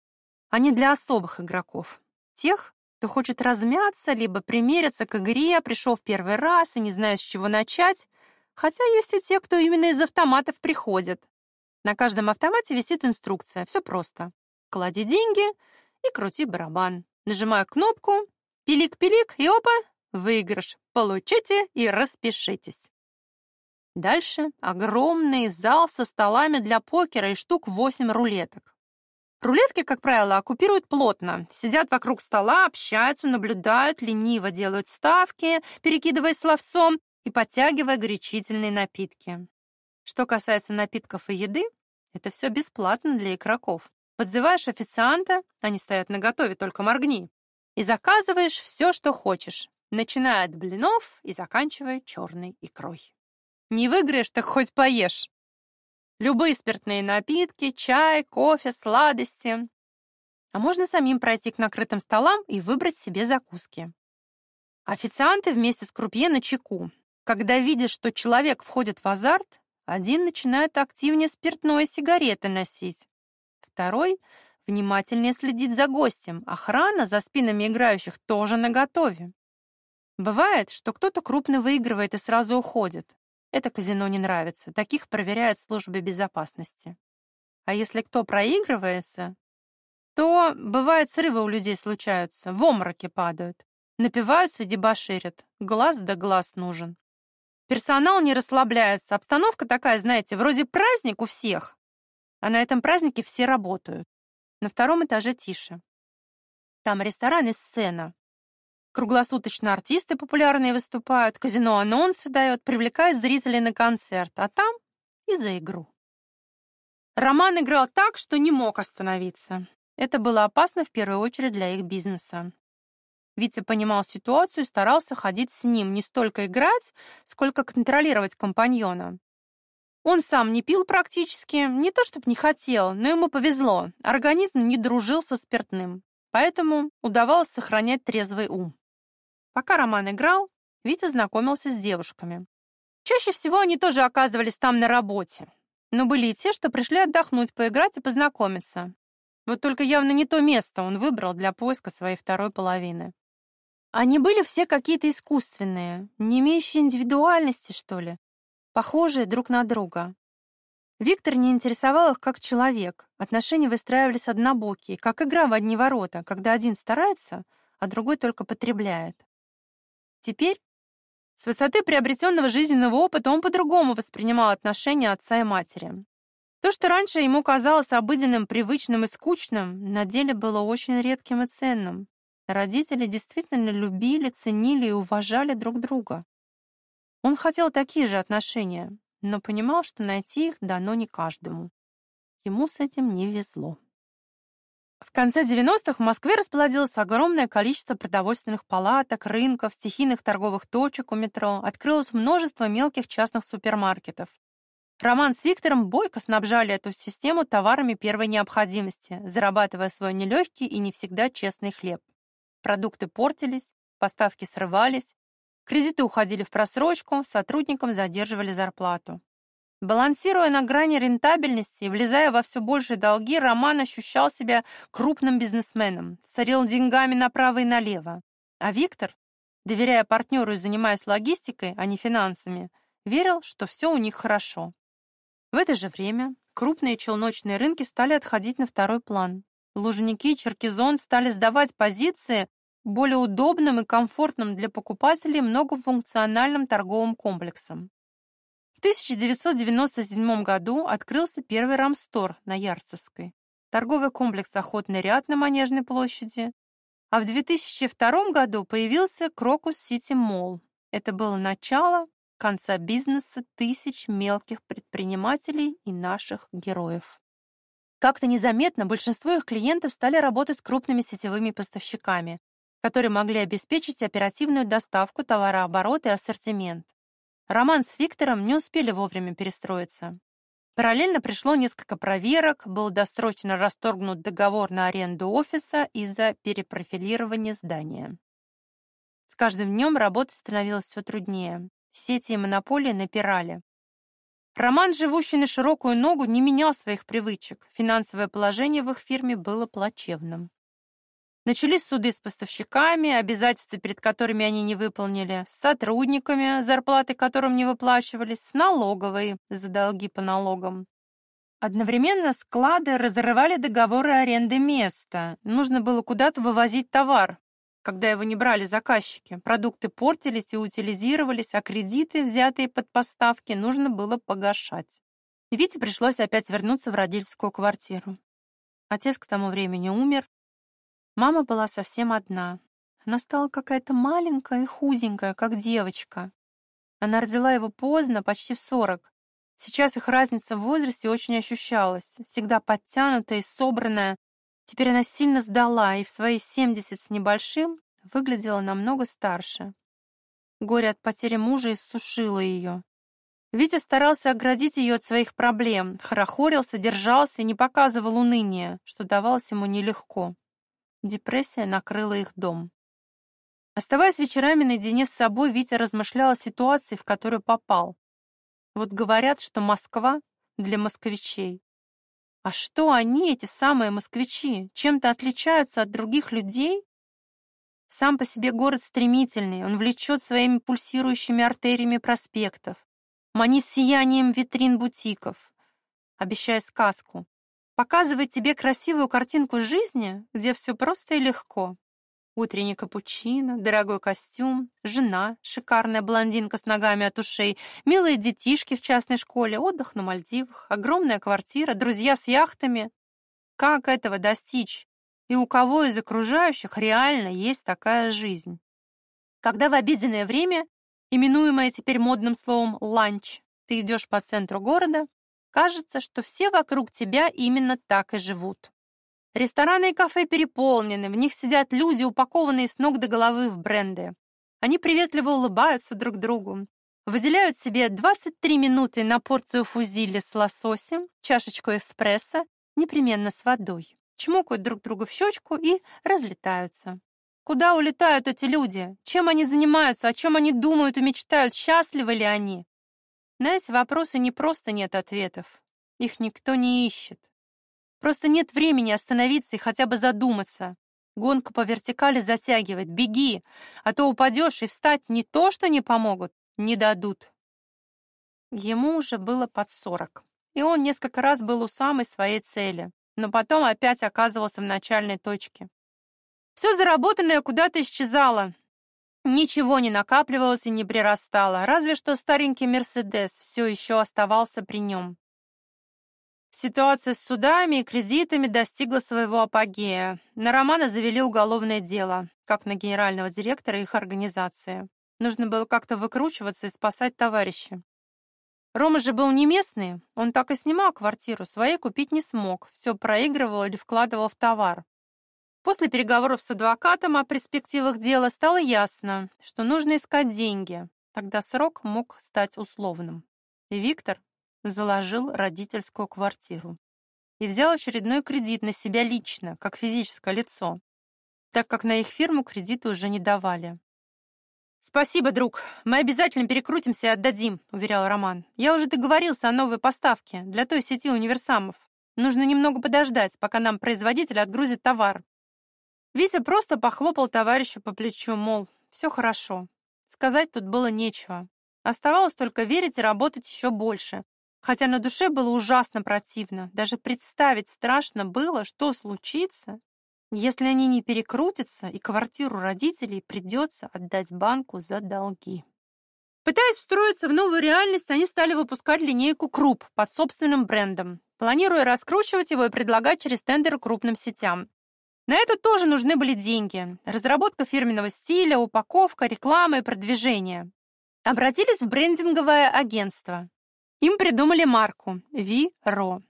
Они для особых игроков, тех, кто хочет размяться, либо примериться к игре, пришел в первый раз и не знает, с чего начать. Хотя есть и те, кто именно из автоматов приходит. На каждом автомате висит инструкция. Все просто. Клади деньги и крути барабан. Нажимаю кнопку, пилик-пилик, и опа, выигрыш. Получите и распишитесь. Дальше огромный зал со столами для покера и штук 8 рулеток. Рулетки, как правило, оккупируют плотно. Сидят вокруг стола, общаются, наблюдают, лениво делают ставки, перекидывая словцом и подтягивая горячительные напитки. Что касается напитков и еды, это все бесплатно для игроков. Подзываешь официанта, они стоят наготове, только моргни, и заказываешь все, что хочешь, начиная от блинов и заканчивая черной икрой. Не выиграешь, так хоть поешь. Любые спиртные напитки, чай, кофе, сладости. А можно самим пройти к накрытым столам и выбрать себе закуски. Официанты вместе с крупье на чеку. Когда видят, что человек входит в азарт, один начинает активнее спиртное сигареты носить. Второй внимательнее следит за гостем. Охрана за спинами играющих тоже наготове. Бывает, что кто-то крупно выигрывает и сразу уходит. Это казино не нравится. Таких проверяет служба безопасности. А если кто проигрывается, то, бывает, срывы у людей случаются, в обмороки падают, напиваются и дебоширят. Глаз да глаз нужен. Персонал не расслабляется. Обстановка такая, знаете, вроде праздник у всех, а на этом празднике все работают. На втором этаже тише. Там ресторан и сцена. Круглосуточно артисты популярные выступают, казино анонсы дает, привлекает зрителей на концерт, а там и за игру. Роман играл так, что не мог остановиться. Это было опасно в первую очередь для их бизнеса. Витя понимал ситуацию и старался ходить с ним, не столько играть, сколько контролировать компаньона. Он сам не пил практически, не то чтобы не хотел, но ему повезло, организм не дружил со спиртным, поэтому удавалось сохранять трезвый ум. Пока Роман играл, Витя знакомился с девушками. Чаще всего они тоже оказывались там на работе, но были и те, что пришли отдохнуть, поиграть и познакомиться. Вот только явно не то место он выбрал для поиска своей второй половины. Они были все какие-то искусственные, не имеющие индивидуальности, что ли, похожие друг на друга. Виктор не интересовал их как человек, отношения выстраивались однобокие, как игра в одни ворота, когда один старается, а другой только потребляет. Теперь, с высоты приобретенного жизненного опыта, он по-другому воспринимал отношения отца и матери. То, что раньше ему казалось обыденным, привычным и скучным, на деле было очень редким и ценным. Родители действительно любили, ценили и уважали друг друга. Он хотел такие же отношения, но понимал, что найти их дано не каждому. Ему с этим не везло. В конце 90-х в Москве расплодилось огромное количество продовольственных палаток, рынков, стихийных торговых точек у метро, открылось множество мелких частных супермаркетов. Роман с Виктором бойко снабжали эту систему товарами первой необходимости, зарабатывая свой нелегкий и не всегда честный хлеб. Продукты портились, поставки срывались, кредиты уходили в просрочку, сотрудникам задерживали зарплату. Балансируя на грани рентабельности и влезая во все большие долги, Роман ощущал себя крупным бизнесменом, царил деньгами направо и налево. А Виктор, доверяя партнеру и занимаясь логистикой, а не финансами, верил, что все у них хорошо. В это же время крупные челночные рынки стали отходить на второй план. Лужники и Черкизон стали сдавать позиции более удобным и комфортным для покупателей многофункциональным торговым комплексом. В 1997 году открылся первый рамстор на Ярцевской, торговый комплекс «Охотный ряд» на Манежной площади, а в 2002 году появился Крокус Сити Молл. Это было начало конца бизнеса тысяч мелких предпринимателей и наших героев. Как-то незаметно большинство их клиентов стали работать с крупными сетевыми поставщиками, которые могли обеспечить оперативную доставку товарооборота и ассортимент. Роман с Виктором не успели вовремя перестроиться. Параллельно пришло несколько проверок, был досрочно расторгнут договор на аренду офиса из-за перепрофилирования здания. С каждым днем работа становилась все труднее. Сети и монополии напирали. Роман, живущий на широкую ногу, не менял своих привычек. Финансовое положение в их фирме было плачевным. Начались суды с поставщиками, обязательства, перед которыми они не выполнили, с сотрудниками, зарплаты которым не выплачивались, с налоговой за долги по налогам. Одновременно склады разрывали договоры аренды места. Нужно было куда-то вывозить товар, когда его не брали заказчики. Продукты портились и утилизировались, а кредиты, взятые под поставки, нужно было погашать. Вите пришлось опять вернуться в родительскую квартиру. Отец к тому времени умер, Мама была совсем одна. Она стала какая-то маленькая и худенькая, как девочка. Она родила его поздно, почти в сорок. Сейчас их разница в возрасте очень ощущалась. Всегда подтянутая и собранная. Теперь она сильно сдала и в свои семьдесят с небольшим выглядела намного старше. Горе от потери мужа иссушило ее. Витя старался оградить ее от своих проблем, хорохорился, держался и не показывал уныния, что давалось ему нелегко. Депрессия накрыла их дом. Оставаясь вечерами наедине с собой, Витя размышлял о ситуации, в которую попал. Вот говорят, что Москва для москвичей. А что они, эти самые москвичи, чем-то отличаются от других людей? Сам по себе город стремительный, он влечет своими пульсирующими артериями проспектов, манит сиянием витрин бутиков, обещая сказку, показывает тебе красивую картинку жизни, где все просто и легко. Утренний капучино, дорогой костюм, жена, шикарная блондинка с ногами от ушей, милые детишки в частной школе, отдых на Мальдивах, огромная квартира, друзья с яхтами. Как этого достичь? И у кого из окружающих реально есть такая жизнь? Когда в обеденное время, именуемое теперь модным словом «ланч», ты идешь по центру города, кажется, что все вокруг тебя именно так и живут. Рестораны и кафе переполнены, в них сидят люди, упакованные с ног до головы в бренды. Они приветливо улыбаются друг другу, выделяют себе 23 минуты на порцию фузили с лососем, чашечку эспрессо, непременно с водой, чмокают друг друга в щечку и разлетаются. Куда улетают эти люди? Чем они занимаются? О чем они думают и мечтают? Счастливы ли они? На эти вопросы не просто нет ответов. Их никто не ищет. Просто нет времени остановиться и хотя бы задуматься. Гонка по вертикали затягивает. Беги, а то упадешь и встать не то, что не помогут, не дадут. Ему уже было под сорок, и он несколько раз был у самой своей цели, но потом опять оказывался в начальной точке. Все заработанное куда-то исчезало. Ничего не накапливалось и не прирастало, разве что старенький «Мерседес» все еще оставался при нем. Ситуация с судами и кредитами достигла своего апогея. На Романа завели уголовное дело, как на генерального директора их организации. Нужно было как-то выкручиваться и спасать товарища. Рома же был не местный, он так и снимал квартиру, своей купить не смог, все проигрывал или вкладывал в товар. После переговоров с адвокатом о перспективах дела стало ясно, что нужно искать деньги, тогда срок мог стать условным. И Виктор заложил родительскую квартиру и взял очередной кредит на себя лично, как физическое лицо, так как на их фирму кредиты уже не давали. «Спасибо, друг. Мы обязательно перекрутимся и отдадим», — уверял Роман. «Я уже договорился о новой поставке для той сети универсамов. Нужно немного подождать, пока нам производитель отгрузит товар». Витя просто похлопал товарища по плечу, мол, все хорошо. Сказать тут было нечего. Оставалось только верить и работать еще больше, Хотя на душе было ужасно противно, даже представить страшно было, что случится, если они не перекрутятся и квартиру родителей придется отдать банку за долги. Пытаясь встроиться в новую реальность, они стали выпускать линейку круп под собственным брендом, планируя раскручивать его и предлагать через тендеры крупным сетям. На это тоже нужны были деньги. Разработка фирменного стиля, упаковка, реклама и продвижение. Обратились в брендинговое агентство. Им придумали марку Ви-Ро.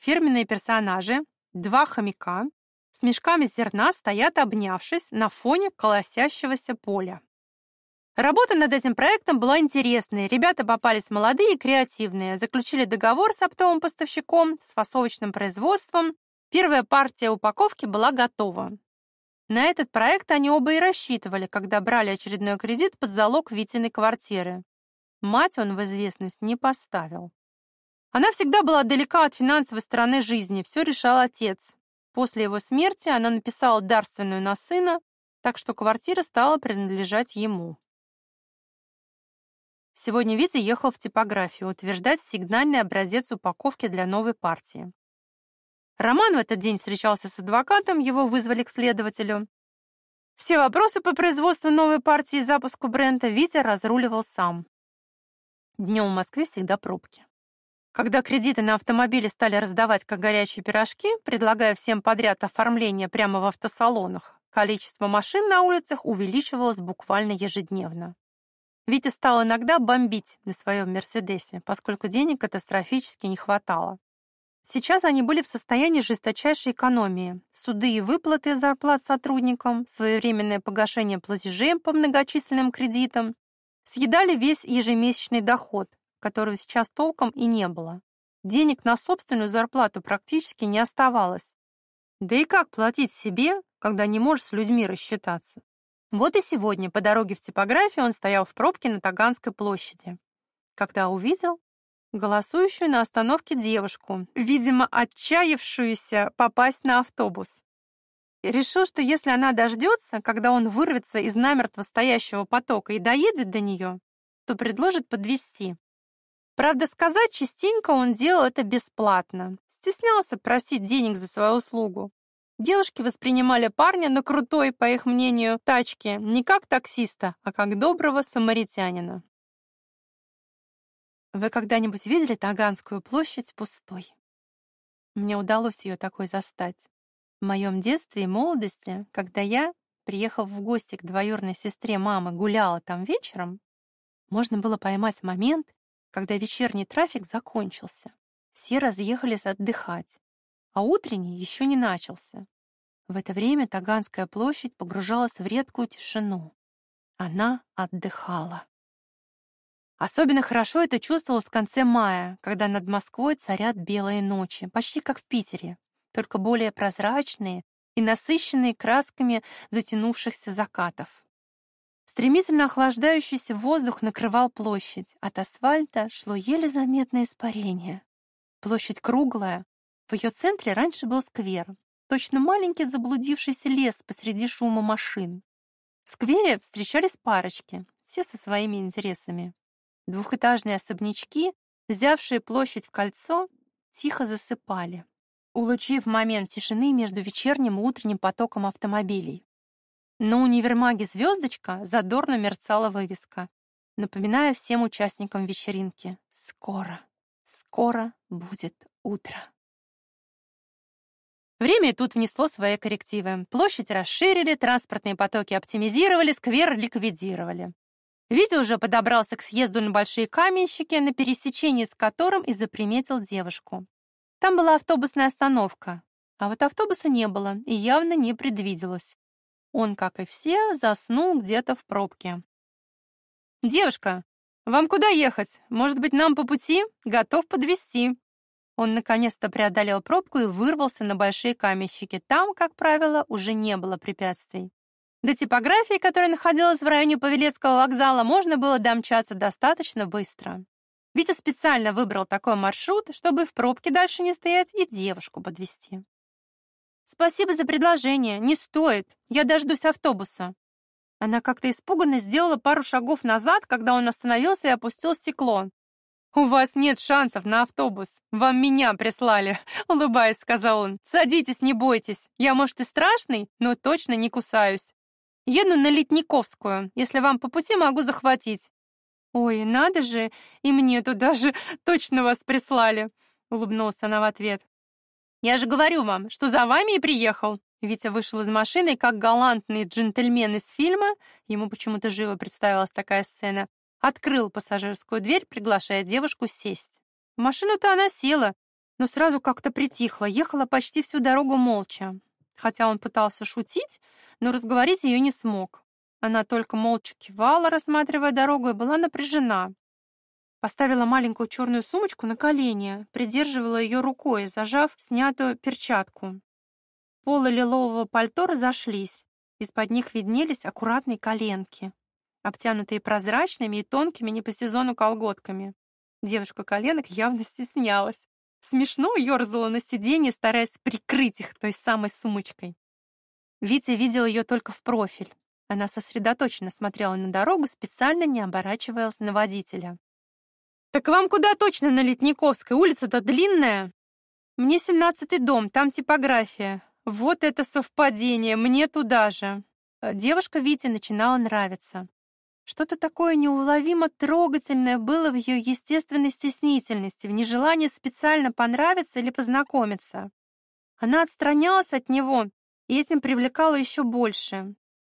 Фирменные персонажи, два хомяка, с мешками зерна стоят обнявшись на фоне колосящегося поля. Работа над этим проектом была интересной. Ребята попались молодые и креативные, заключили договор с оптовым поставщиком, с фасовочным производством. Первая партия упаковки была готова. На этот проект они оба и рассчитывали, когда брали очередной кредит под залог Витиной квартиры. Мать он в известность не поставил. Она всегда была далека от финансовой стороны жизни, все решал отец. После его смерти она написала дарственную на сына, так что квартира стала принадлежать ему. Сегодня Витя ехал в типографию утверждать сигнальный образец упаковки для новой партии. Роман в этот день встречался с адвокатом, его вызвали к следователю. Все вопросы по производству новой партии и запуску бренда Витя разруливал сам. Днем в Москве всегда пробки. Когда кредиты на автомобили стали раздавать как горячие пирожки, предлагая всем подряд оформление прямо в автосалонах, количество машин на улицах увеличивалось буквально ежедневно. Витя стал иногда бомбить на своем «Мерседесе», поскольку денег катастрофически не хватало. Сейчас они были в состоянии жесточайшей экономии. Суды и выплаты зарплат сотрудникам, своевременное погашение платежей по многочисленным кредитам, съедали весь ежемесячный доход, которого сейчас толком и не было. Денег на собственную зарплату практически не оставалось. Да и как платить себе, когда не можешь с людьми рассчитаться? Вот и сегодня по дороге в типографию он стоял в пробке на Таганской площади. Когда увидел голосующую на остановке девушку, видимо, отчаявшуюся попасть на автобус решил, что если она дождется, когда он вырвется из намертво стоящего потока и доедет до нее, то предложит подвести. Правда, сказать частенько он делал это бесплатно. Стеснялся просить денег за свою услугу. Девушки воспринимали парня на крутой, по их мнению, тачке не как таксиста, а как доброго самаритянина. Вы когда-нибудь видели Таганскую площадь пустой? Мне удалось ее такой застать в моем детстве и молодости, когда я, приехав в гости к двоюродной сестре мамы, гуляла там вечером, можно было поймать момент, когда вечерний трафик закончился. Все разъехались отдыхать, а утренний еще не начался. В это время Таганская площадь погружалась в редкую тишину. Она отдыхала. Особенно хорошо это чувствовалось в конце мая, когда над Москвой царят белые ночи, почти как в Питере, только более прозрачные и насыщенные красками затянувшихся закатов. Стремительно охлаждающийся воздух накрывал площадь. От асфальта шло еле заметное испарение. Площадь круглая. В ее центре раньше был сквер. Точно маленький заблудившийся лес посреди шума машин. В сквере встречались парочки, все со своими интересами. Двухэтажные особнячки, взявшие площадь в кольцо, тихо засыпали, улучив момент тишины между вечерним и утренним потоком автомобилей. На универмаге «Звездочка» задорно мерцала вывеска, напоминая всем участникам вечеринки «Скоро, скоро будет утро». Время и тут внесло свои коррективы. Площадь расширили, транспортные потоки оптимизировали, сквер ликвидировали. Витя уже подобрался к съезду на Большие Каменщики, на пересечении с которым и заприметил девушку. Там была автобусная остановка, а вот автобуса не было и явно не предвиделось. Он, как и все, заснул где-то в пробке. «Девушка, вам куда ехать? Может быть, нам по пути? Готов подвезти». Он наконец-то преодолел пробку и вырвался на Большие Каменщики. Там, как правило, уже не было препятствий. До типографии, которая находилась в районе Павелецкого вокзала, можно было домчаться достаточно быстро. Витя специально выбрал такой маршрут, чтобы в пробке дальше не стоять и девушку подвести. «Спасибо за предложение. Не стоит. Я дождусь автобуса». Она как-то испуганно сделала пару шагов назад, когда он остановился и опустил стекло. «У вас нет шансов на автобус. Вам меня прислали», — улыбаясь, сказал он. «Садитесь, не бойтесь. Я, может, и страшный, но точно не кусаюсь. Еду на Литниковскую. Если вам по пути, могу захватить». «Ой, надо же, и мне туда же точно вас прислали», — улыбнулась она в ответ. «Я же говорю вам, что за вами и приехал». Витя вышел из машины, как галантный джентльмен из фильма, ему почему-то живо представилась такая сцена, открыл пассажирскую дверь, приглашая девушку сесть. В машину-то она села, но сразу как-то притихла, ехала почти всю дорогу молча хотя он пытался шутить, но разговорить ее не смог. Она только молча кивала, рассматривая дорогу, и была напряжена. Поставила маленькую черную сумочку на колени, придерживала ее рукой, зажав снятую перчатку. Полы лилового пальто разошлись, из-под них виднелись аккуратные коленки, обтянутые прозрачными и тонкими не по сезону колготками. Девушка коленок явно стеснялась. Смешно ерзала на сиденье, стараясь прикрыть их той самой сумочкой. Витя видел ее только в профиль. Она сосредоточенно смотрела на дорогу, специально не оборачиваясь на водителя. «Так вам куда точно на Летниковской? Улица-то длинная!» «Мне семнадцатый дом, там типография. Вот это совпадение, мне туда же!» Девушка Вите начинала нравиться. Что-то такое неуловимо трогательное было в ее естественной стеснительности, в нежелании специально понравиться или познакомиться. Она отстранялась от него, и этим привлекала еще больше.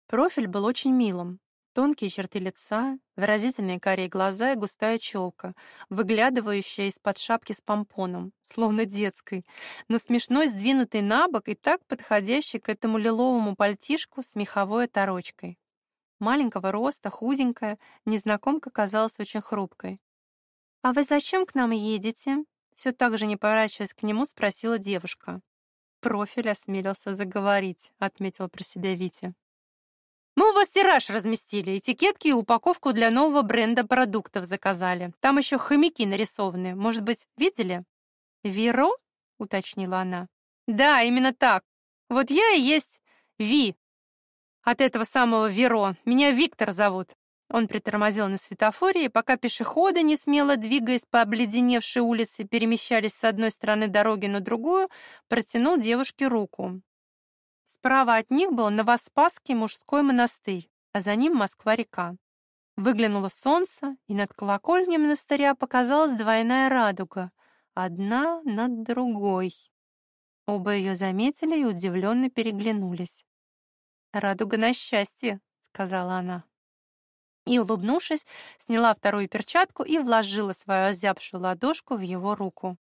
Профиль был очень милым. Тонкие черты лица, выразительные карие глаза и густая челка, выглядывающая из-под шапки с помпоном, словно детской, но смешной сдвинутый на бок и так подходящий к этому лиловому пальтишку с меховой оторочкой. Маленького роста, худенькая, незнакомка казалась очень хрупкой. «А вы зачем к нам едете?» Все так же, не поворачиваясь к нему, спросила девушка. «Профиль осмелился заговорить», — отметил про себя Витя. «Мы у вас тираж разместили, этикетки и упаковку для нового бренда продуктов заказали. Там еще хомяки нарисованы. Может быть, видели?» «Веро?» — уточнила она. «Да, именно так. Вот я и есть Ви, от этого самого Веро. Меня Виктор зовут». Он притормозил на светофоре, и пока пешеходы, не смело двигаясь по обледеневшей улице, перемещались с одной стороны дороги на другую, протянул девушке руку. Справа от них был Новоспасский мужской монастырь, а за ним Москва-река. Выглянуло солнце, и над колокольней монастыря показалась двойная радуга, одна над другой. Оба ее заметили и удивленно переглянулись. «Радуга на счастье», — сказала она. И, улыбнувшись, сняла вторую перчатку и вложила свою озябшую ладошку в его руку.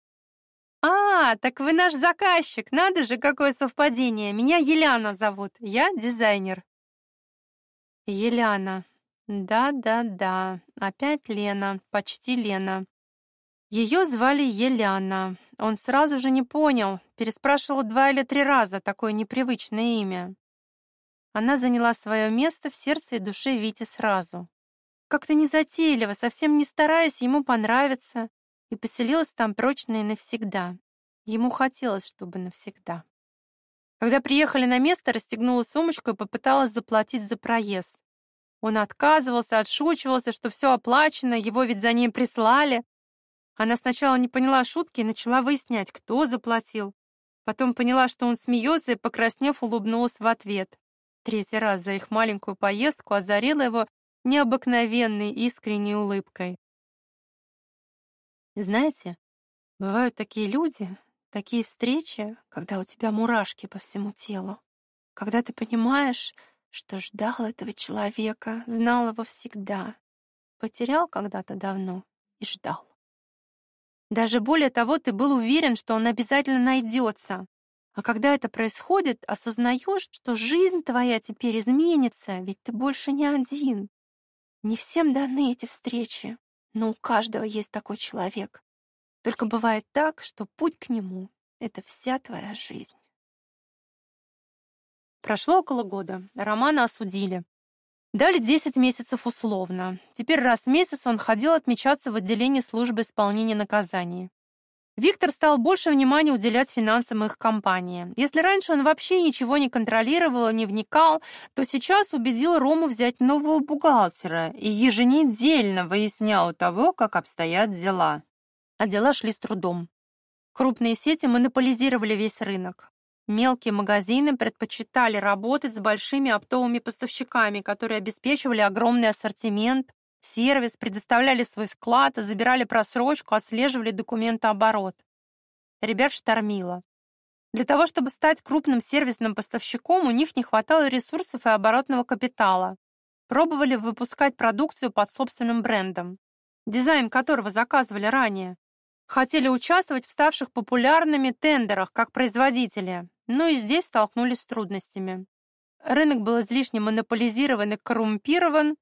«А, так вы наш заказчик! Надо же, какое совпадение! Меня Еляна зовут, я дизайнер». Еляна. Да-да-да, опять Лена, почти Лена. Ее звали Еляна. Он сразу же не понял, переспрашивал два или три раза такое непривычное имя. Она заняла свое место в сердце и душе Вити сразу. Как-то незатейливо, совсем не стараясь ему понравиться, и поселилась там прочно и навсегда. Ему хотелось, чтобы навсегда. Когда приехали на место, расстегнула сумочку и попыталась заплатить за проезд. Он отказывался, отшучивался, что все оплачено, его ведь за ней прислали. Она сначала не поняла шутки и начала выяснять, кто заплатил. Потом поняла, что он смеется, и, покраснев, улыбнулась в ответ. Третий раз за их маленькую поездку озарила его необыкновенной искренней улыбкой. Знаете, бывают такие люди, такие встречи, когда у тебя мурашки по всему телу, когда ты понимаешь, что ждал этого человека, знал его всегда, потерял когда-то давно и ждал. Даже более того, ты был уверен, что он обязательно найдется. А когда это происходит, осознаешь, что жизнь твоя теперь изменится, ведь ты больше не один. Не всем даны эти встречи, но у каждого есть такой человек. Только бывает так, что путь к нему — это вся твоя жизнь. Прошло около года. Романа осудили. Дали 10 месяцев условно. Теперь раз в месяц он ходил отмечаться в отделении службы исполнения наказаний. Виктор стал больше внимания уделять финансам их компании. Если раньше он вообще ничего не контролировал и не вникал, то сейчас убедил Рому взять нового бухгалтера и еженедельно выяснял у того, как обстоят дела. А дела шли с трудом. Крупные сети монополизировали весь рынок. Мелкие магазины предпочитали работать с большими оптовыми поставщиками, которые обеспечивали огромный ассортимент, сервис, предоставляли свой склад, забирали просрочку, отслеживали документооборот. Ребят штормило. Для того, чтобы стать крупным сервисным поставщиком, у них не хватало ресурсов и оборотного капитала. Пробовали выпускать продукцию под собственным брендом, дизайн которого заказывали ранее. Хотели участвовать в ставших популярными тендерах как производители, но и здесь столкнулись с трудностями. Рынок был излишне монополизирован и коррумпирован,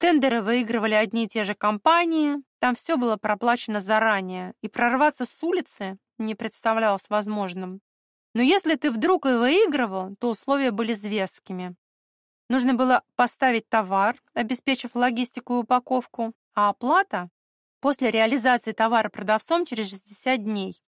Тендеры выигрывали одни и те же компании, там все было проплачено заранее, и прорваться с улицы не представлялось возможным. Но если ты вдруг и выигрывал, то условия были зверскими. Нужно было поставить товар, обеспечив логистику и упаковку, а оплата после реализации товара продавцом через 60 дней.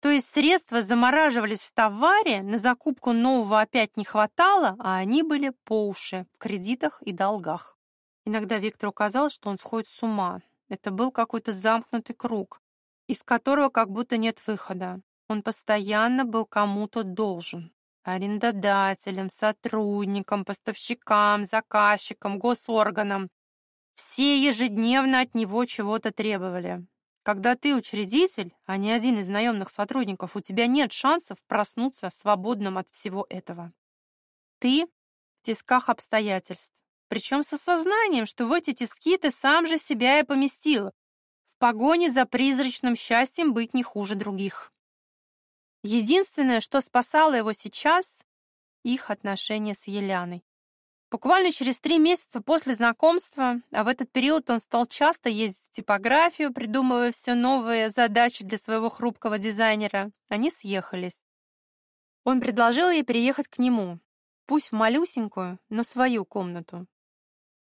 То есть средства замораживались в товаре, на закупку нового опять не хватало, а они были по уши в кредитах и долгах. Иногда Виктору казалось, что он сходит с ума. Это был какой-то замкнутый круг, из которого как будто нет выхода. Он постоянно был кому-то должен. Арендодателям, сотрудникам, поставщикам, заказчикам, госорганам. Все ежедневно от него чего-то требовали. Когда ты учредитель, а не один из наемных сотрудников, у тебя нет шансов проснуться свободным от всего этого. Ты в тисках обстоятельств, причем с осознанием, что в эти тиски ты сам же себя и поместил, в погоне за призрачным счастьем быть не хуже других. Единственное, что спасало его сейчас — их отношения с Еляной. Буквально через три месяца после знакомства, а в этот период он стал часто ездить в типографию, придумывая все новые задачи для своего хрупкого дизайнера, они съехались. Он предложил ей переехать к нему, пусть в малюсенькую, но свою комнату.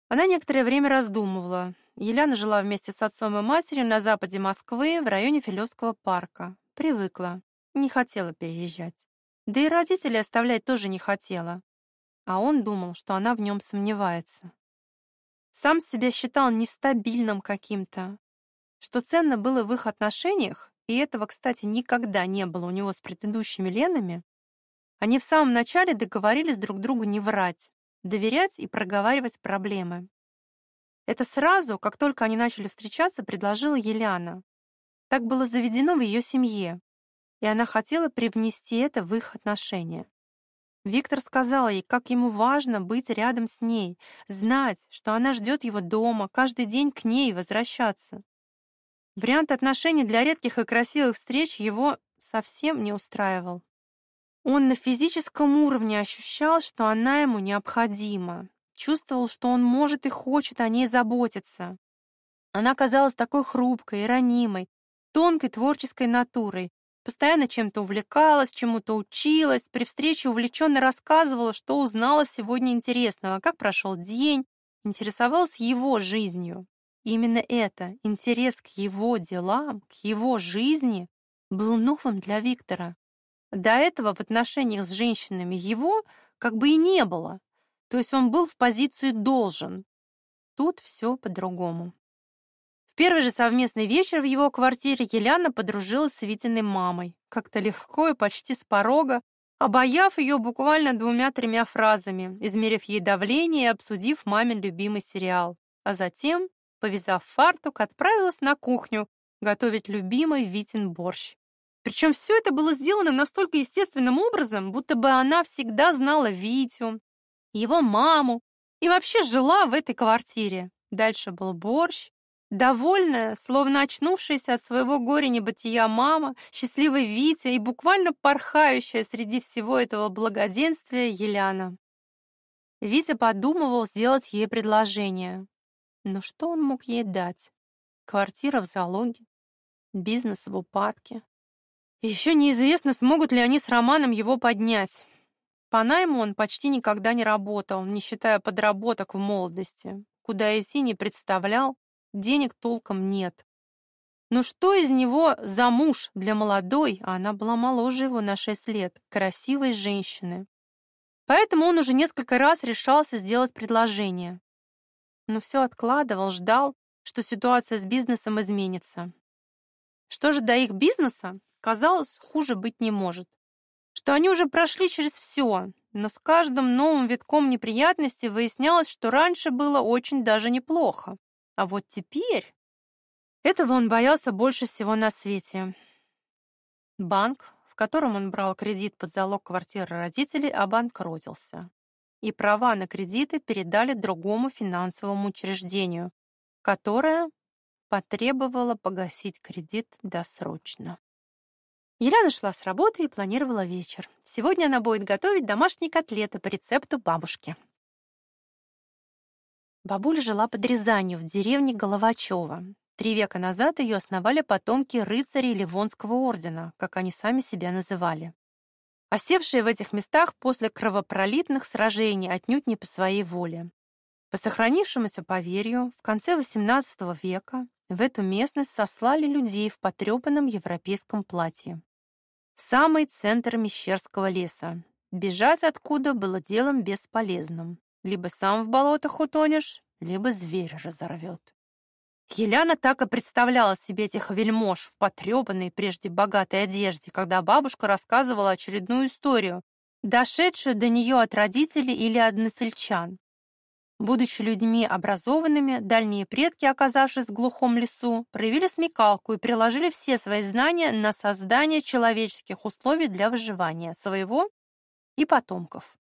Она некоторое время раздумывала. Еляна жила вместе с отцом и матерью на западе Москвы, в районе Филевского парка. Привыкла, не хотела переезжать. Да и родителей оставлять тоже не хотела. А он думал, что она в нем сомневается. Сам себя считал нестабильным каким-то. Что ценно было в их отношениях, и этого, кстати, никогда не было у него с предыдущими Ленами, они в самом начале договорились друг другу не врать, доверять и проговаривать проблемы. Это сразу, как только они начали встречаться, предложила Еляна. Так было заведено в ее семье, и она хотела привнести это в их отношения. Виктор сказал ей, как ему важно быть рядом с ней, знать, что она ждет его дома, каждый день к ней возвращаться. Вариант отношений для редких и красивых встреч его совсем не устраивал. Он на физическом уровне ощущал, что она ему необходима, чувствовал, что он может и хочет о ней заботиться. Она казалась такой хрупкой и ранимой, тонкой творческой натурой, постоянно чем-то увлекалась, чему-то училась, при встрече увлеченно рассказывала, что узнала сегодня интересного, как прошел день, интересовалась его жизнью. Именно это, интерес к его делам, к его жизни, был новым для Виктора. До этого в отношениях с женщинами его как бы и не было. То есть он был в позиции «должен». Тут все по-другому. В первый же совместный вечер в его квартире Еляна подружилась с Витиной мамой. Как-то легко и почти с порога, обаяв ее буквально двумя-тремя фразами, измерив ей давление и обсудив мамин любимый сериал. А затем, повязав фартук, отправилась на кухню готовить любимый Витин борщ. Причем все это было сделано настолько естественным образом, будто бы она всегда знала Витю, его маму и вообще жила в этой квартире. Дальше был борщ, довольная, словно очнувшаяся от своего горя небытия мама, счастливый Витя и буквально порхающая среди всего этого благоденствия Еляна. Витя подумывал сделать ей предложение. Но что он мог ей дать? Квартира в залоге, бизнес в упадке, еще неизвестно, смогут ли они с Романом его поднять. По найму он почти никогда не работал, не считая подработок в молодости. Куда идти не представлял, денег толком нет. Но что из него за муж для молодой, а она была моложе его на шесть лет, красивой женщины? Поэтому он уже несколько раз решался сделать предложение. Но все откладывал, ждал, что ситуация с бизнесом изменится. Что же до их бизнеса, казалось, хуже быть не может. Что они уже прошли через все, но с каждым новым витком неприятностей выяснялось, что раньше было очень даже неплохо. А вот теперь... Этого он боялся больше всего на свете. Банк, в котором он брал кредит под залог квартиры родителей, обанкротился. И права на кредиты передали другому финансовому учреждению, которое потребовало погасить кредит досрочно. Еляна шла с работы и планировала вечер. Сегодня она будет готовить домашние котлеты по рецепту бабушки. Бабуля жила под Рязанью в деревне Головачево. Три века назад ее основали потомки рыцарей Ливонского ордена, как они сами себя называли. Осевшие в этих местах после кровопролитных сражений отнюдь не по своей воле. По сохранившемуся поверью, в конце XVIII века в эту местность сослали людей в потрепанном европейском платье в самый центр Мещерского леса. Бежать откуда было делом бесполезным. Либо сам в болотах утонешь, либо зверь разорвет. Еляна так и представляла себе этих вельмож в потрепанной прежде богатой одежде, когда бабушка рассказывала очередную историю, дошедшую до нее от родителей или односельчан. Будучи людьми образованными, дальние предки, оказавшись в глухом лесу, проявили смекалку и приложили все свои знания на создание человеческих условий для выживания своего и потомков.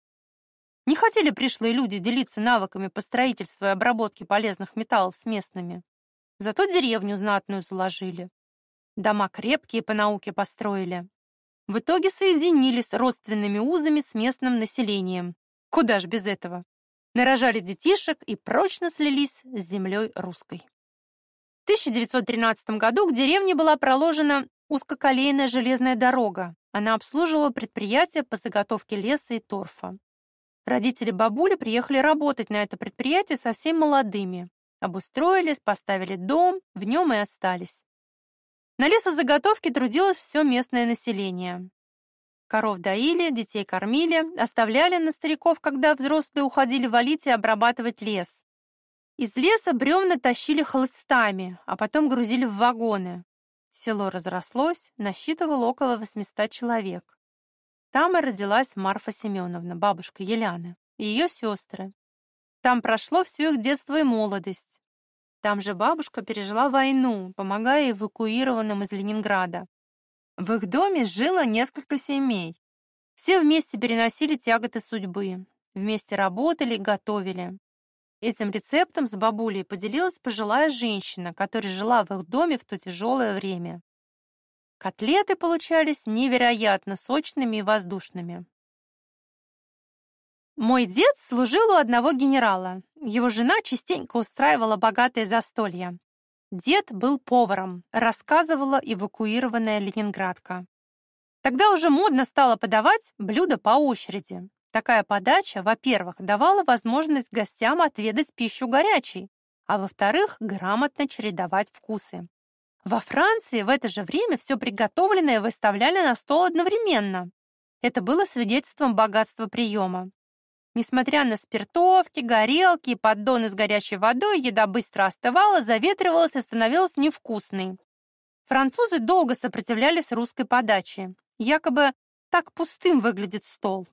Не хотели пришлые люди делиться навыками по строительству и обработке полезных металлов с местными. Зато деревню знатную заложили. Дома крепкие по науке построили. В итоге соединились родственными узами с местным населением. Куда ж без этого? Нарожали детишек и прочно слились с землей русской. В 1913 году к деревне была проложена узкоколейная железная дорога. Она обслуживала предприятие по заготовке леса и торфа. Родители бабули приехали работать на это предприятие совсем молодыми. Обустроились, поставили дом, в нем и остались. На лесозаготовке трудилось все местное население. Коров доили, детей кормили, оставляли на стариков, когда взрослые уходили валить и обрабатывать лес. Из леса бревна тащили хлыстами, а потом грузили в вагоны. Село разрослось, насчитывало около 800 человек. Там и родилась Марфа Семеновна, бабушка Еляны, и ее сестры. Там прошло все их детство и молодость. Там же бабушка пережила войну, помогая эвакуированным из Ленинграда. В их доме жило несколько семей. Все вместе переносили тяготы судьбы, вместе работали готовили. Этим рецептом с бабулей поделилась пожилая женщина, которая жила в их доме в то тяжелое время. Котлеты получались невероятно сочными и воздушными. Мой дед служил у одного генерала. Его жена частенько устраивала богатые застолья. Дед был поваром, рассказывала эвакуированная ленинградка. Тогда уже модно стало подавать блюда по очереди. Такая подача, во-первых, давала возможность гостям отведать пищу горячей, а во-вторых, грамотно чередовать вкусы. Во Франции в это же время все приготовленное выставляли на стол одновременно. Это было свидетельством богатства приема. Несмотря на спиртовки, горелки и поддоны с горячей водой, еда быстро остывала, заветривалась и становилась невкусной. Французы долго сопротивлялись русской подаче. Якобы так пустым выглядит стол.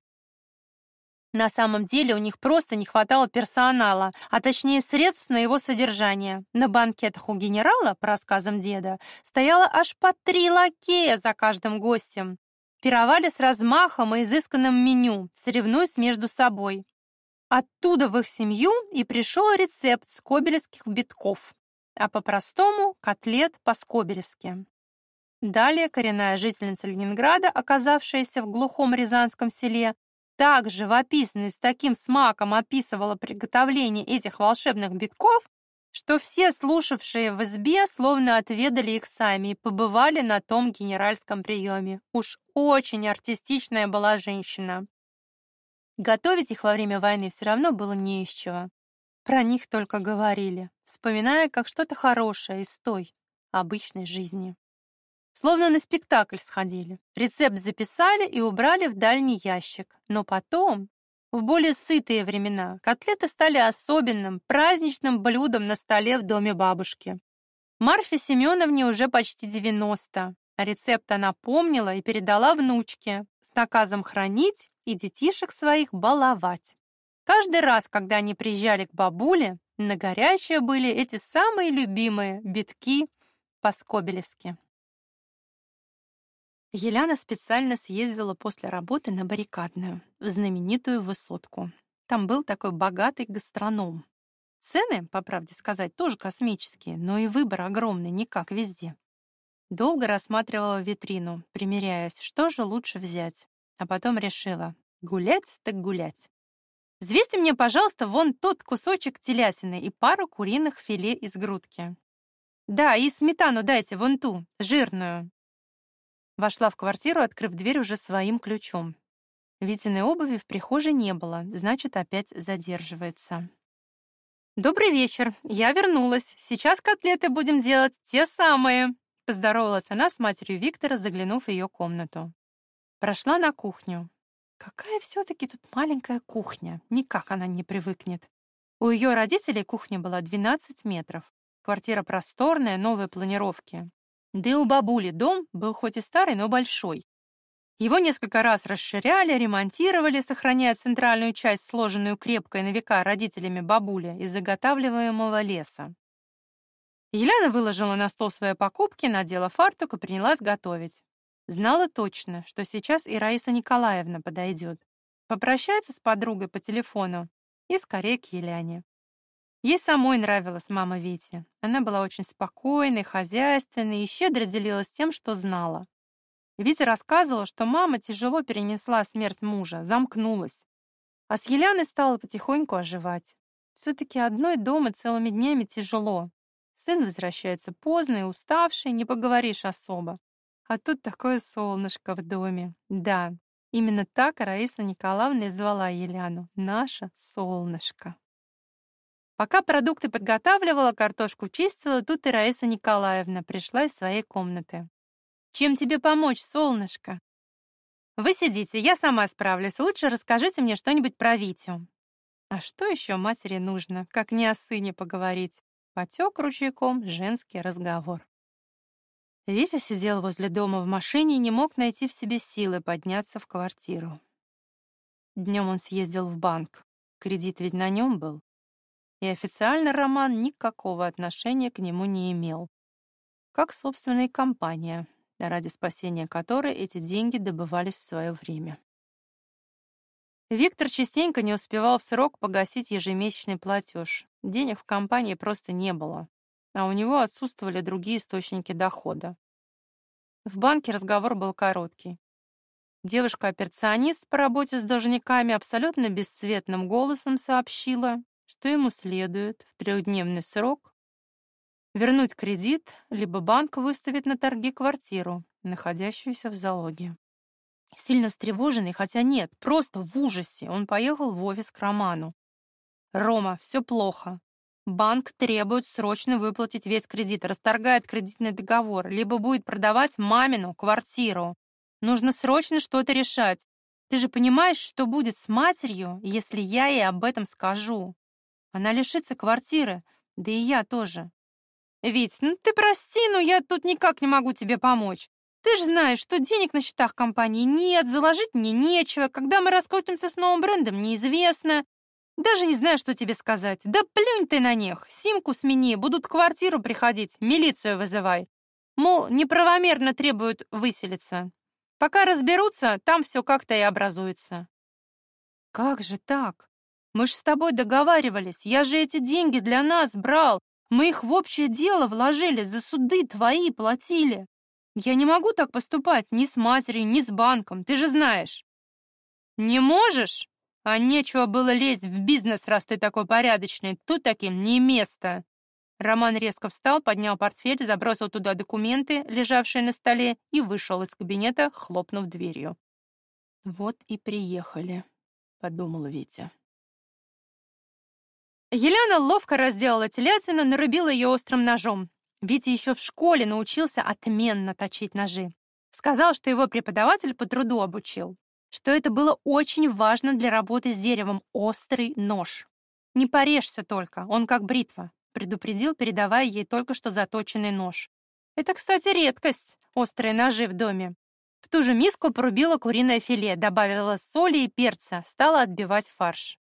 На самом деле у них просто не хватало персонала, а точнее средств на его содержание. На банкетах у генерала, по рассказам деда, стояло аж по три лакея за каждым гостем пировали с размахом и изысканным меню, соревнуясь между собой. Оттуда в их семью и пришел рецепт скобелевских битков, а по-простому котлет по-скобелевски. Далее коренная жительница Ленинграда, оказавшаяся в глухом рязанском селе, так живописно и с таким смаком описывала приготовление этих волшебных битков, что все слушавшие в избе словно отведали их сами и побывали на том генеральском приеме. Уж очень артистичная была женщина. Готовить их во время войны все равно было не из чего. Про них только говорили, вспоминая как что-то хорошее из той обычной жизни. Словно на спектакль сходили. Рецепт записали и убрали в дальний ящик. Но потом, в более сытые времена котлеты стали особенным, праздничным блюдом на столе в доме бабушки. Марфе Семеновне уже почти 90, а рецепт она помнила и передала внучке с наказом хранить и детишек своих баловать. Каждый раз, когда они приезжали к бабуле, на горячее были эти самые любимые битки по-скобелевски. Еляна специально съездила после работы на баррикадную, в знаменитую высотку. Там был такой богатый гастроном. Цены, по правде сказать, тоже космические, но и выбор огромный, не как везде. Долго рассматривала витрину, примеряясь, что же лучше взять, а потом решила гулять так гулять. Взвесьте мне, пожалуйста, вон тот кусочек телятины и пару куриных филе из грудки. Да, и сметану дайте, вон ту, жирную. Вошла в квартиру, открыв дверь уже своим ключом. Витиной обуви в прихожей не было, значит, опять задерживается. «Добрый вечер, я вернулась. Сейчас котлеты будем делать те самые», — поздоровалась она с матерью Виктора, заглянув в ее комнату. Прошла на кухню. Какая все-таки тут маленькая кухня, никак она не привыкнет. У ее родителей кухня была 12 метров. Квартира просторная, новой планировки. Да и у бабули дом был хоть и старый, но большой. Его несколько раз расширяли, ремонтировали, сохраняя центральную часть, сложенную крепкой на века родителями бабули из заготавливаемого леса. Елена выложила на стол свои покупки, надела фартук и принялась готовить. Знала точно, что сейчас и Раиса Николаевна подойдет. Попрощается с подругой по телефону и скорее к Еляне. Ей самой нравилась мама Вити. Она была очень спокойной, хозяйственной и щедро делилась тем, что знала. Витя рассказывала, что мама тяжело перенесла смерть мужа, замкнулась. А с Еляной стала потихоньку оживать. Все-таки одной дома целыми днями тяжело. Сын возвращается поздно и уставший, не поговоришь особо. А тут такое солнышко в доме. Да, именно так Раиса Николаевна и звала Еляну. Наше солнышко. Пока продукты подготавливала, картошку чистила, тут и Раиса Николаевна пришла из своей комнаты. «Чем тебе помочь, солнышко?» «Вы сидите, я сама справлюсь. Лучше расскажите мне что-нибудь про Витю». А что еще матери нужно, как не о сыне поговорить? Потек ручейком женский разговор. Витя сидел возле дома в машине и не мог найти в себе силы подняться в квартиру. Днем он съездил в банк. Кредит ведь на нем был и официально Роман никакого отношения к нему не имел. Как, собственно, и компания, ради спасения которой эти деньги добывались в свое время. Виктор частенько не успевал в срок погасить ежемесячный платеж. Денег в компании просто не было, а у него отсутствовали другие источники дохода. В банке разговор был короткий. Девушка-операционист по работе с должниками абсолютно бесцветным голосом сообщила, что ему следует в трехдневный срок вернуть кредит, либо банк выставит на торги квартиру, находящуюся в залоге. Сильно встревоженный, хотя нет, просто в ужасе, он поехал в офис к Роману. «Рома, все плохо. Банк требует срочно выплатить весь кредит, расторгает кредитный договор, либо будет продавать мамину квартиру. Нужно срочно что-то решать. Ты же понимаешь, что будет с матерью, если я ей об этом скажу? Она лишится квартиры, да и я тоже. Вить, ну ты прости, но я тут никак не могу тебе помочь. Ты же знаешь, что денег на счетах компании нет, заложить мне нечего. Когда мы раскрутимся с новым брендом, неизвестно. Даже не знаю, что тебе сказать. Да плюнь ты на них. Симку смени, будут квартиру приходить, милицию вызывай. Мол, неправомерно требуют выселиться. Пока разберутся, там все как-то и образуется. Как же так? Мы ж с тобой договаривались. Я же эти деньги для нас брал. Мы их в общее дело вложили, за суды твои платили. Я не могу так поступать ни с матерью, ни с банком, ты же знаешь. Не можешь? А нечего было лезть в бизнес, раз ты такой порядочный. Тут таким не место. Роман резко встал, поднял портфель, забросил туда документы, лежавшие на столе, и вышел из кабинета, хлопнув дверью. «Вот и приехали», — подумал Витя. Елена ловко разделала телятину, нарубила ее острым ножом. Витя еще в школе научился отменно точить ножи. Сказал, что его преподаватель по труду обучил, что это было очень важно для работы с деревом — острый нож. Не порежься только, он как бритва, предупредил, передавая ей только что заточенный нож. Это, кстати, редкость — острые ножи в доме. В ту же миску порубила куриное филе, добавила соли и перца, стала отбивать фарш.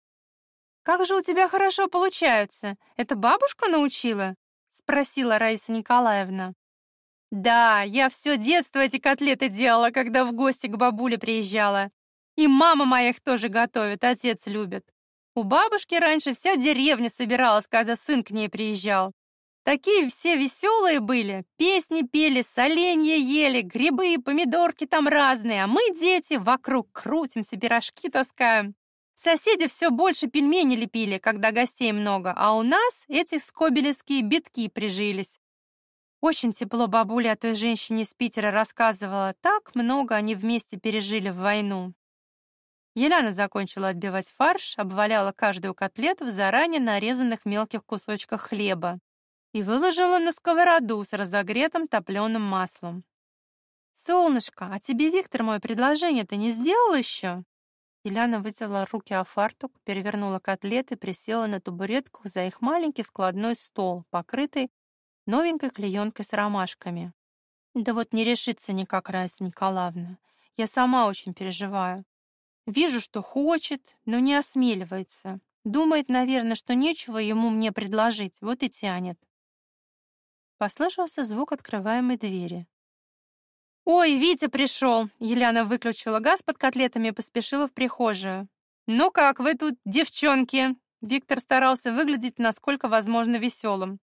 «Как же у тебя хорошо получается! Это бабушка научила?» спросила Раиса Николаевна. Да, я все детство эти котлеты делала, когда в гости к бабуле приезжала. И мама моя их тоже готовит, отец любит. У бабушки раньше вся деревня собиралась, когда сын к ней приезжал. Такие все веселые были, песни пели, соленья ели, грибы и помидорки там разные, а мы, дети, вокруг крутимся, пирожки таскаем. Соседи все больше пельмени лепили, когда гостей много, а у нас эти скобелевские битки прижились. Очень тепло бабуля о той женщине из Питера рассказывала. Так много они вместе пережили в войну. Еляна закончила отбивать фарш, обваляла каждую котлету в заранее нарезанных мелких кусочках хлеба и выложила на сковороду с разогретым топленым маслом. «Солнышко, а тебе Виктор мое предложение-то не сделал еще?» Еляна вытерла руки о фартук, перевернула котлеты, присела на табуретку за их маленький складной стол, покрытый новенькой клеенкой с ромашками. Да вот не решится никак Раиса Николаевна. Я сама очень переживаю. Вижу, что хочет, но не осмеливается. Думает, наверное, что нечего ему мне предложить, вот и тянет. Послышался звук открываемой двери. «Ой, Витя пришел!» Еляна выключила газ под котлетами и поспешила в прихожую. «Ну как вы тут, девчонки?» Виктор старался выглядеть насколько возможно веселым.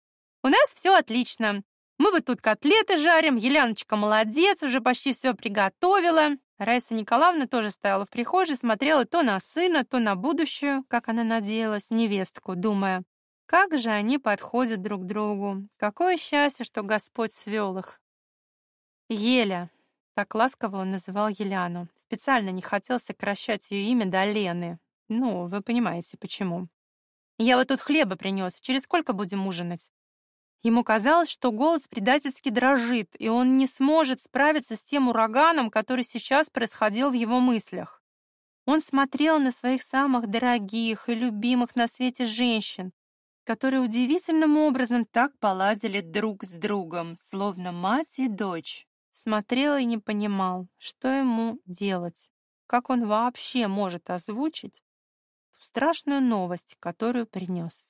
«У нас все отлично. Мы вот тут котлеты жарим, Еляночка молодец, уже почти все приготовила». Раиса Николаевна тоже стояла в прихожей, смотрела то на сына, то на будущую, как она надеялась, невестку, думая, как же они подходят друг другу. Какое счастье, что Господь свел их. Еля. Так ласково он называл Еляну. Специально не хотел сокращать ее имя до Лены. Ну, вы понимаете, почему. Я вот тут хлеба принес. Через сколько будем ужинать? Ему казалось, что голос предательски дрожит, и он не сможет справиться с тем ураганом, который сейчас происходил в его мыслях. Он смотрел на своих самых дорогих и любимых на свете женщин, которые удивительным образом так поладили друг с другом, словно мать и дочь смотрел и не понимал, что ему делать, как он вообще может озвучить ту страшную новость, которую принес.